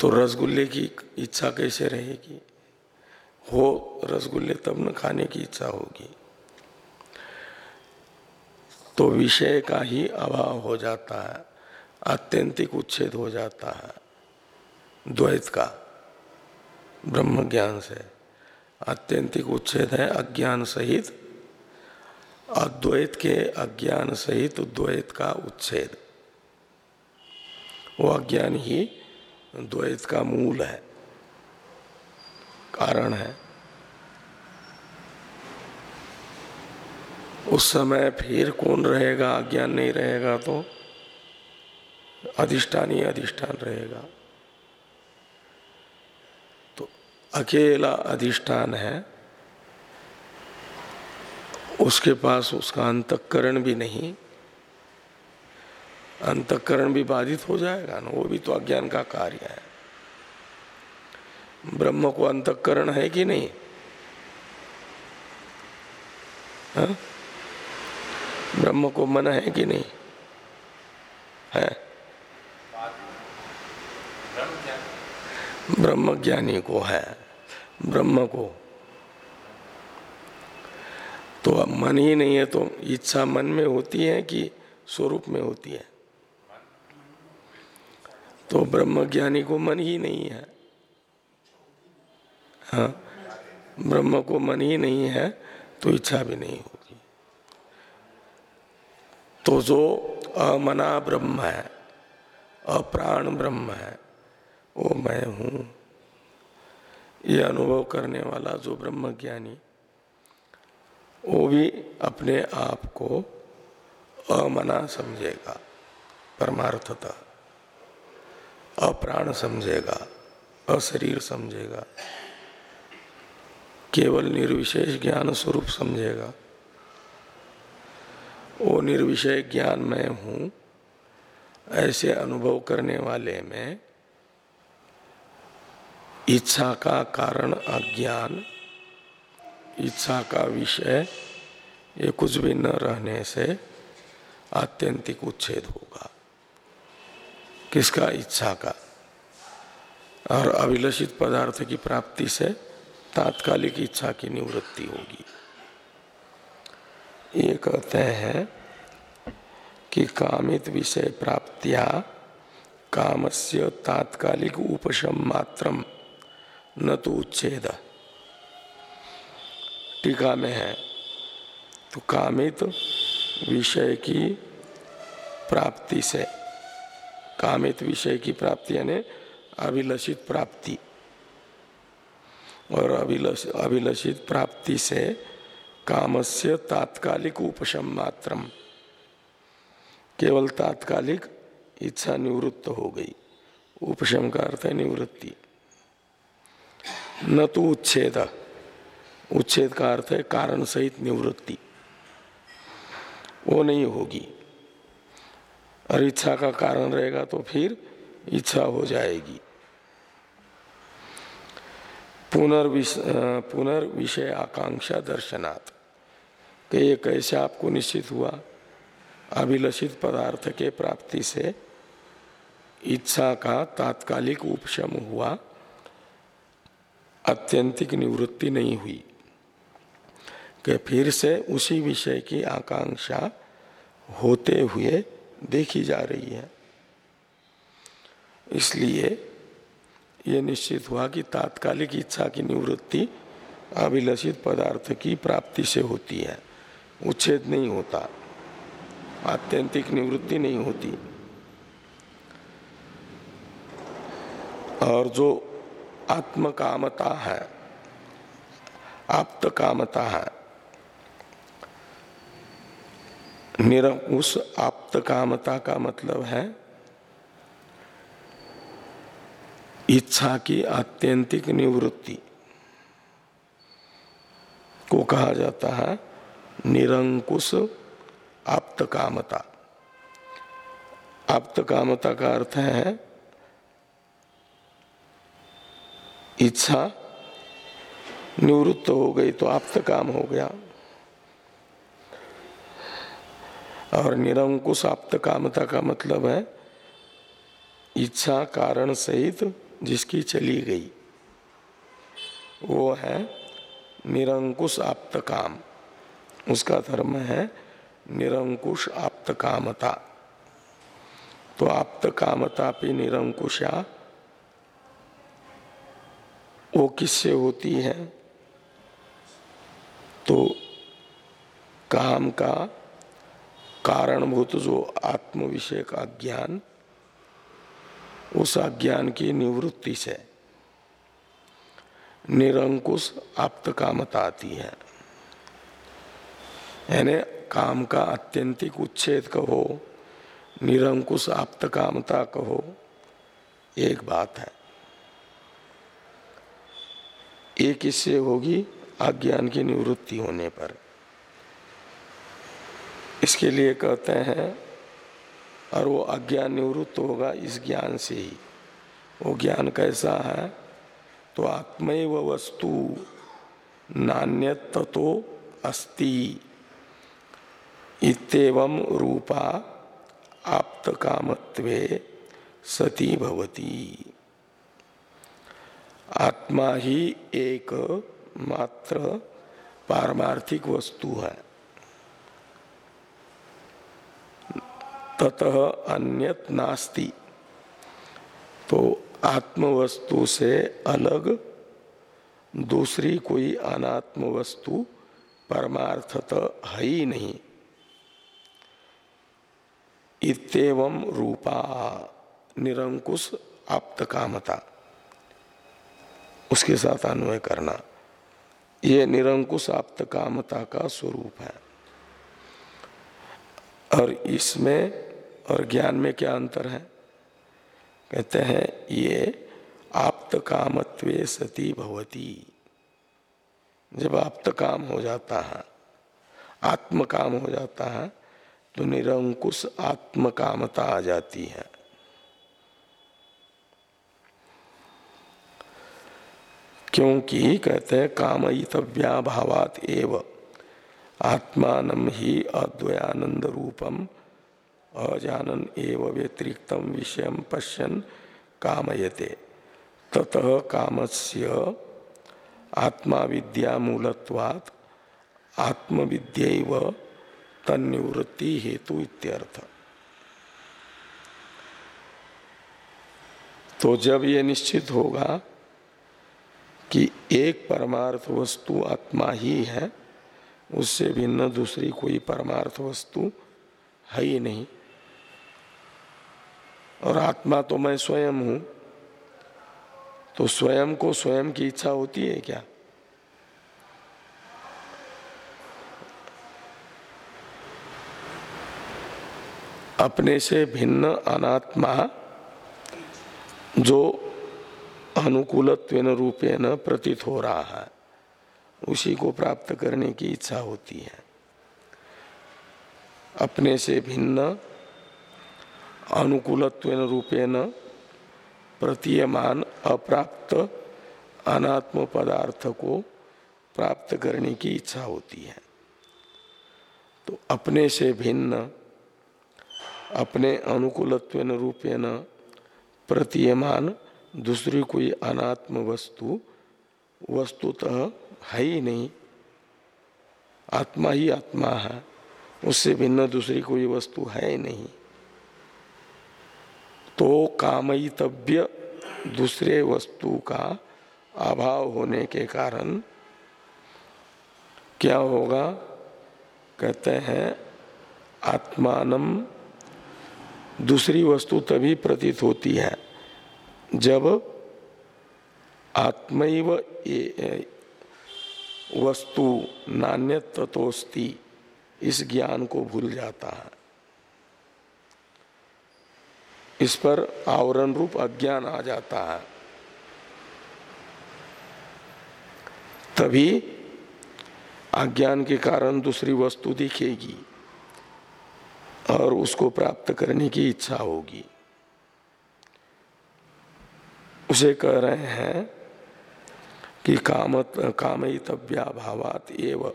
तो रसगुल्ले की इच्छा कैसे रहेगी? हो रसगुल्ले तब न खाने की इच्छा होगी। तो विषय का ही अभाव हो जाता है, आत्यंतिक उच्छेद हो जाता है, द्वैत का ब्रह्म ज्ञान से। आत्यंतिक उच्छेद है अज्ञान सहित अद्वैत के अज्ञान सहित द्वैत का उच्छेद। वो अज्ञान ही द्वैत का मूल है, कारण है। उस समय फिर कौन रहेगा? अज्ञान नहीं रहेगा तो अधिष्ठान ही अधिष्ठान रहेगा। तो अकेला अधिष्ठान है उसके पास उसका अंतकरण भी नहीं, अंतकरण भी बाधित हो जाएगा ना, वो भी तो अज्ञान का कार्य है। ब्रह्म को अंतकरण है कि नहीं? हा? ब्रह्म को मन है कि नहीं? है? ब्रह्म ज्ञानी को है। ब्रह्म को तो अब मन ही नहीं है तो इच्छा मन में होती है कि स्वरूप में होती है। तो ब्रह्म ज्ञानी को मन ही नहीं है। हाँ ब्रह्म को मन ही नहीं है तो इच्छा भी नहीं होगी तो जो अमना ब्रह्म है, अप्राण ब्रह्म है, वो मैं हूँ। ये अनुभव करने वाला जो ब्रह्म ज्ञानी वो भी अपने आप को अमना समझेगा, परमार्थता। अप्राण समझेगा, अशरीर समझेगा, केवल निर्विशेष ज्ञान स्वरूप समझेगा। वो निर्विषय ज्ञान में हूँ, ऐसे अनुभव करने वाले में इच्छा का कारण अज्ञान इच्छा का विषय, ये कुछ भी न रहने से आत्यंतिक उच्छेद होगा। किसका इच्छा का? और अभिलषित पदार्थ की प्राप्ति से तात्कालिक इच्छा की निवृत्ति होगी। ये कहते हैं कि कामित विषय प्राप्तिया कामस्य तात्कालिक उपशम मात्रम, न तो उच्छेद। टीका में है। तो कामित विषय की प्राप्ति से, कामित विषय की प्राप्ति यानी अभिलषित प्राप्ति। और अभिलष, अभिलषित प्राप्ति से कामस्य तात्कालिक उपशम मात्रम। केवल तात्कालिक इच्छा निवृत्त हो गई। उपशम का अर्थ है निवृत्ति। न तो उच्छेद। उच्छेद का अर्थ है कारण सहित निवृत्ति। वो नहीं होगी। और इच्छा का कारण रहेगा तो फिर इच्छा हो जाएगी। पुनर्विषय आकांक्षा दर्शनात्। ये कैसे आपको निश्चित हुआ? अभिलषित पदार्थ के प्राप्ति से इच्छा का तात्कालिक उपशम हुआ। अत्यंतिक निवृत्ति नहीं हुई। कि फिर से उसी विषय की आकांक्षा होते हुए देखी जा रही है। इसलिए ये निश्चित हुआ कि तात्कालिक इच्छा की निवृत्ति अभिलषित पदार्थ की प्राप्ति से होती है। उच्छेद नहीं होता। आत्यंतिक निवृत्ति नहीं होती। और जो आत्मकामता है आप्त कामता है निरंकुश आप्त कामता का मतलब है इच्छा की आत्यंतिक निवृत्ति को कहा जाता है निरंकुश आप्त कामता आप्त कामता का अर्थ है इच्छा निवृत्त हो गई तो आप्त काम हो गया। और निरंकुश आप्त कामता का मतलब है इच्छा कारण सहित जिसकी चली गई, वो है निरंकुश आप्त काम उसका धर्म है निरंकुश आप्त कामता तो आप्त कामता पे निरंकुशा, वो किससे होती है? तो काम का कारणभूत जो आत्म विषय का ज्ञान उस अज्ञान की निवृत्ति से निरंकुश आप्त कामता आती है। यानी काम का अत्यंतिक उच्छेद कहो, निरंकुश आप्त कामता कहो, एक बात है। एक इससे होगी अज्ञान की निवृत्ति होने पर। इसके लिए कहते हैं, और वो अज्ञान निवृत्त होगा इस ज्ञान से ही। वो ज्ञान कैसा है? तो आत्मैव वस्तु नान्य तो अस्ति। इतम रूपा आप्त कामत्वे सती भवती। आत्मा ही एक मात्र पारमार्थिक वस्तु है। ततः अन्यत नास्ति। तो आत्म वस्तु से अलग, दूसरी कोई अनात्म वस्तु परमार्थत है ही नहीं। इतम रूपा निरंकुश आप्त कामता उसके साथ अन्वय करना। ये निरंकुश आप्त कामता का स्वरूप है। और इसमें और ज्ञान में क्या अंतर है? कहते हैं, ये आप्त कामत्वे सती भवती। जब आप्त काम हो जाता है आत्म काम हो जाता है तो निरंकुश आत्म कामता आ जाती है। क्योंकि कहते हैं कामयितव्या भावात एव, आत्मान ही अद्वयानंद रूपम अजानन एव व्यतिरिक्तम विषय पश्यन कामयते। ततः कामस्य आत्मा विद्या मूलत्वात् आत्मविद्यैव तन्निवृत्ति हेतु इत्यर्थ। तो जब ये निश्चित होगा कि एक परमार्थ वस्तु आत्मा ही है, उससे भिन्न दूसरी कोई परमार्थ वस्तु है ही नहीं। और आत्मा तो मैं स्वयं हूँ। तो स्वयं को स्वयं की इच्छा होती है क्या? अपने से भिन्न अनात्मा जो अनुकूलत्व रूपेण प्रतीत हो रहा है, उसी को प्राप्त करने की इच्छा होती है। अपने से भिन्न अनुकूलत्व रूपेण प्रतीयमान, अप्राप्त अनात्म पदार्थ को प्राप्त करने की इच्छा होती है। तो अपने से भिन्न, अपने अनुकूलत्व रूपेण प्रतीयमान दूसरी कोई अनात्म वस्तु, वस्तुतः है ही नहीं। आत्मा ही आत्मा है, उससे भिन्न दूसरी कोई वस्तु है ही नहीं। तो कामयितव्य दूसरे वस्तु का अभाव होने के कारण क्या होगा? कहते हैं आत्मान दूसरी वस्तु तभी प्रतीत होती है जब आत्मैव वस्तु नान्य तत्वस्ती इस ज्ञान को भूल जाता है। इस पर आवरण रूप अज्ञान आ जाता है। तभी अज्ञान के कारण दूसरी वस्तु दिखेगी और उसको प्राप्त करने की इच्छा होगी। उसे कह रहे हैं कि कामत कामयितव्या भावात एवं।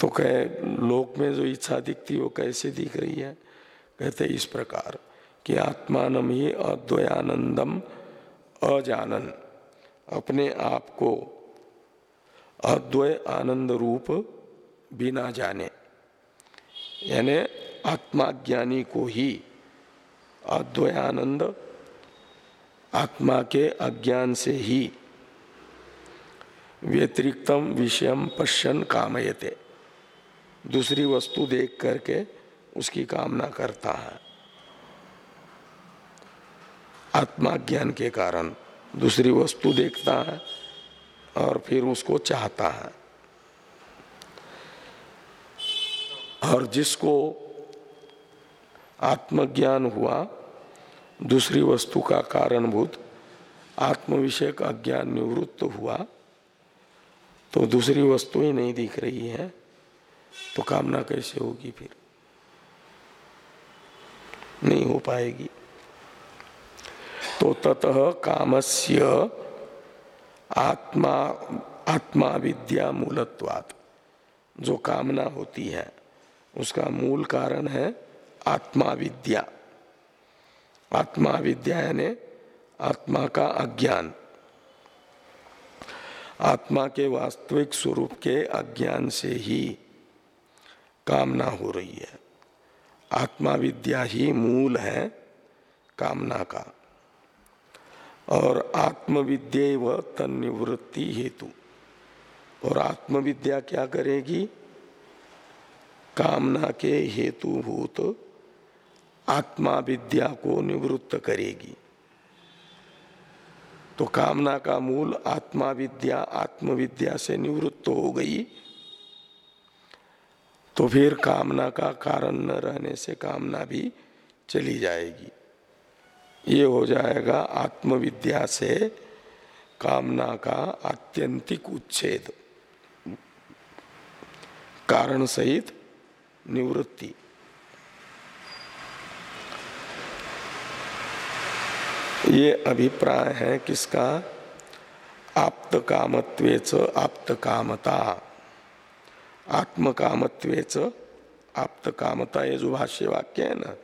तो कहे, लोक में जो इच्छा दिखती है वो कैसे दिख रही है? कहते इस प्रकार कि आत्मान ही अद्वयानंदम अजानन। अपने आप को अद्वय आनंद रूप बिना जाने। यानी आत्माज्ञानी को ही अद्वयानंद आत्मा के अज्ञान से ही व्यतिरिक्तम विषयम पश्यन कामयते। दूसरी वस्तु देख करके उसकी कामना करता है। आत्मा ज्ञान के कारण दूसरी वस्तु देखता है और फिर उसको चाहता है। और जिसको आत्मज्ञान हुआ, दूसरी वस्तु का कारणभूत आत्म विषय अज्ञान निवृत्त हुआ तो दूसरी वस्तु ही नहीं दिख रही है तो कामना कैसे होगी फिर? नहीं हो पाएगी। तो ततः कामस्य आत्मा आत्मा विद्या मूलत्वात्। जो कामना होती है, उसका मूल कारण है आत्मा विद्या आत्मा विद्या यानी आत्मा का अज्ञान। आत्मा के वास्तविक स्वरूप के अज्ञान से ही कामना हो रही है। आत्मा विद्या ही मूल है कामना का। और आत्मविद्या व तनिवृत्ति हेतु। और आत्मविद्या क्या करेगी? कामना के हेतुभूत आत्मा विद्या को निवृत्त करेगी। तो कामना का मूल आत्मा विद्या आत्मविद्या से निवृत्त हो गई। तो फिर कामना का कारण न रहने से कामना भी चली जाएगी। ये हो जाएगा आत्मविद्या से कामना का आत्यंतिक उच्छेद। कारण सहित निवृत्ति। ये अभिप्राय है किसका? आप्त कामत्वेच आप्त कामता आत्म कामत्वेच आप्त कामता ये जो भाष्य वाक्य है ना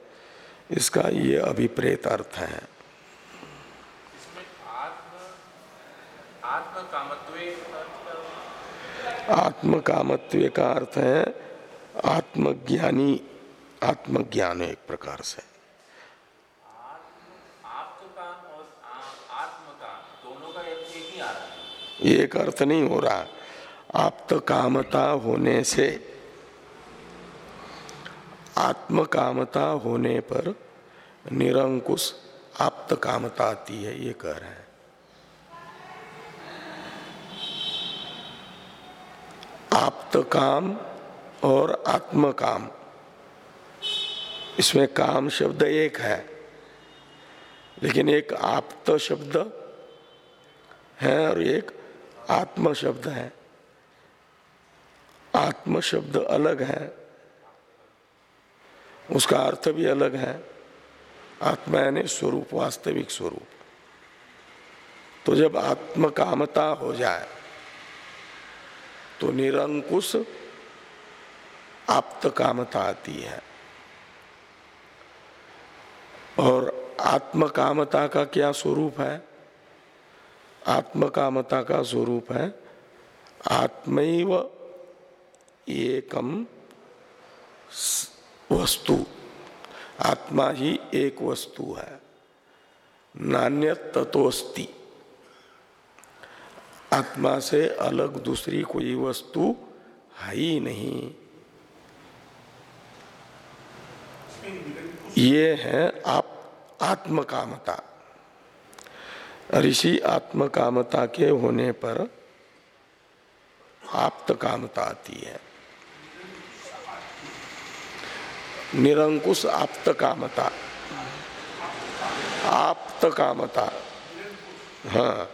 इसका ये अभिप्रेत अर्थ है। आत्म कामत्व का अर्थ है आत्मज्ञानी आत्मज्ञान एक प्रकार से। एक अर्थ नहीं हो रहा। आप तो कामता होने से, आत्म कामता होने पर निरंकुश आप्त कामता आती है, ये कह रहे हैं। आप्त काम और आत्म काम। इसमें काम शब्द एक है, लेकिन एक आप्त शब्द है और एक आत्म शब्द है। आत्म शब्द अलग है। उसका अर्थ भी अलग है। आत्मा यानी स्वरूप, वास्तविक स्वरूप। तो जब आत्म कामता हो जाए तो निरंकुश आप्त कामता आती है। और आत्म कामता का क्या स्वरूप है? आत्म कामता का स्वरूप है आत्मैव एकम वस्तु। आत्मा ही एक वस्तु है। नान्य तत्वस्ति आत्मा से अलग दूसरी कोई वस्तु है ही नहीं। ये है आप आत्मकामता। ऋषि आत्म कामता के होने पर आप्त कामता आती है। निरंकुश आप्त कामता आप्त कामता हाँ।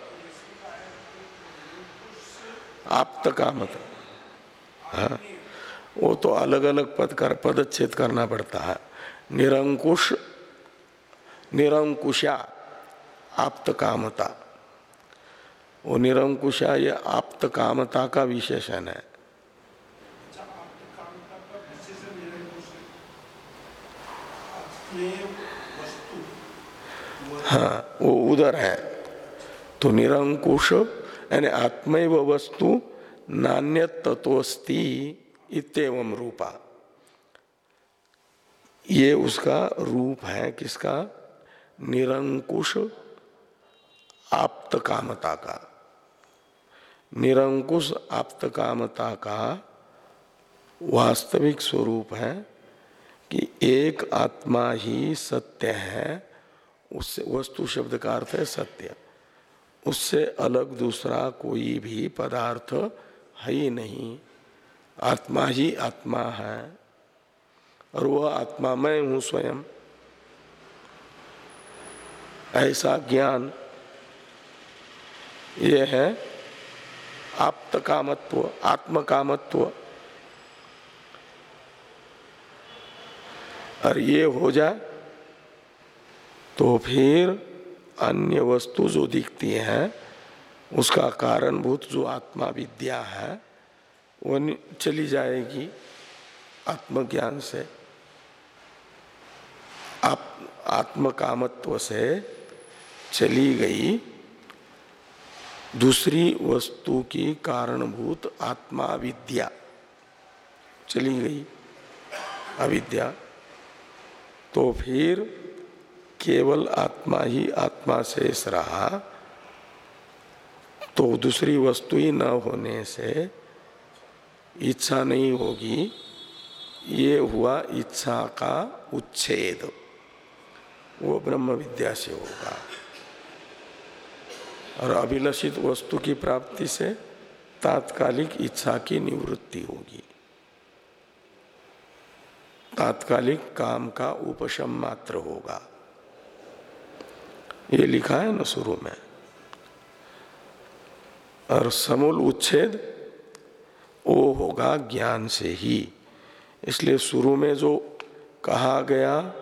आप्त कामता हाँ। वो तो अलग अलग पद कर, पदच्छेद करना पड़ता है। निरंकुश, निरंकुशा आप्त कामता वो निरंकुशा ये आप्त कामता का विशेषण है। हाँ वो उधर है। तो निरंकुश यानी आत्मैव वस्तु नान्य तत्वस्ती इतम रूपा। ये उसका रूप है किसका? निरंकुश आप्त कामता का। निरंकुश आप्त कामता का वास्तविक स्वरूप है कि एक आत्मा ही सत्य है, उससे वस्तु शब्द का अर्थ है सत्य। उससे अलग दूसरा कोई भी पदार्थ है ही नहीं। आत्मा ही आत्मा है, और वह आत्मा मैं हूँ स्वयं। ऐसा ज्ञान ये है आप्त कामत्व, आत्म कामत्व। और ये हो जाए तो फिर अन्य वस्तु जो दिखती है, उसका कारणभूत जो आत्मा विद्या है, वो चली जाएगी आत्मज्ञान से। आप आत्म कामत्व से चली गई दूसरी वस्तु की कारणभूत आत्मा विद्या। चली गई अविद्या। तो फिर केवल आत्मा ही आत्मा शेष रहा। तो दूसरी वस्तु ही न होने से इच्छा नहीं होगी। ये हुआ इच्छा का उच्छेद। वो ब्रह्म विद्या से होगा। और अभिलषित वस्तु की प्राप्ति से तात्कालिक इच्छा की निवृत्ति होगी। तात्कालिक काम का उपशम मात्र होगा। ये लिखा है ना शुरू में। और समूल उच्छेद, वो होगा ज्ञान से ही। इसलिए शुरू में जो कहा गया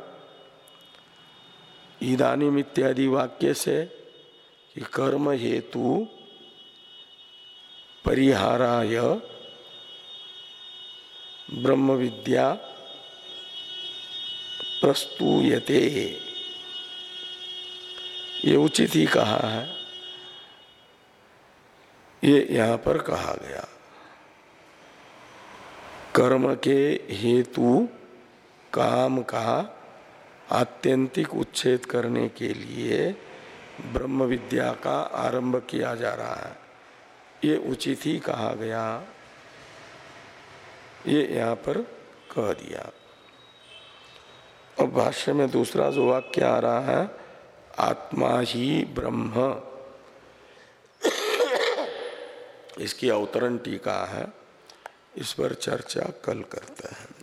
ईदानिम इत्यादि वाक्य से, कि कर्म हेतु परिहाराय ब्रह्म विद्या प्रस्तुयते। ये उचित ही कहा है। ये यहाँ पर कहा गया। कर्म के हेतु काम का आत्यंतिक उच्छेद करने के लिए ब्रह्म विद्या का आरंभ किया जा रहा है। ये उचित ही कहा गया। ये यहाँ पर कह दिया। अब भाष्य में दूसरा जो वाक्य आ रहा है, आत्मा ही ब्रह्म। इसकी अवतरण टीका है। इस पर चर्चा कल करते हैं।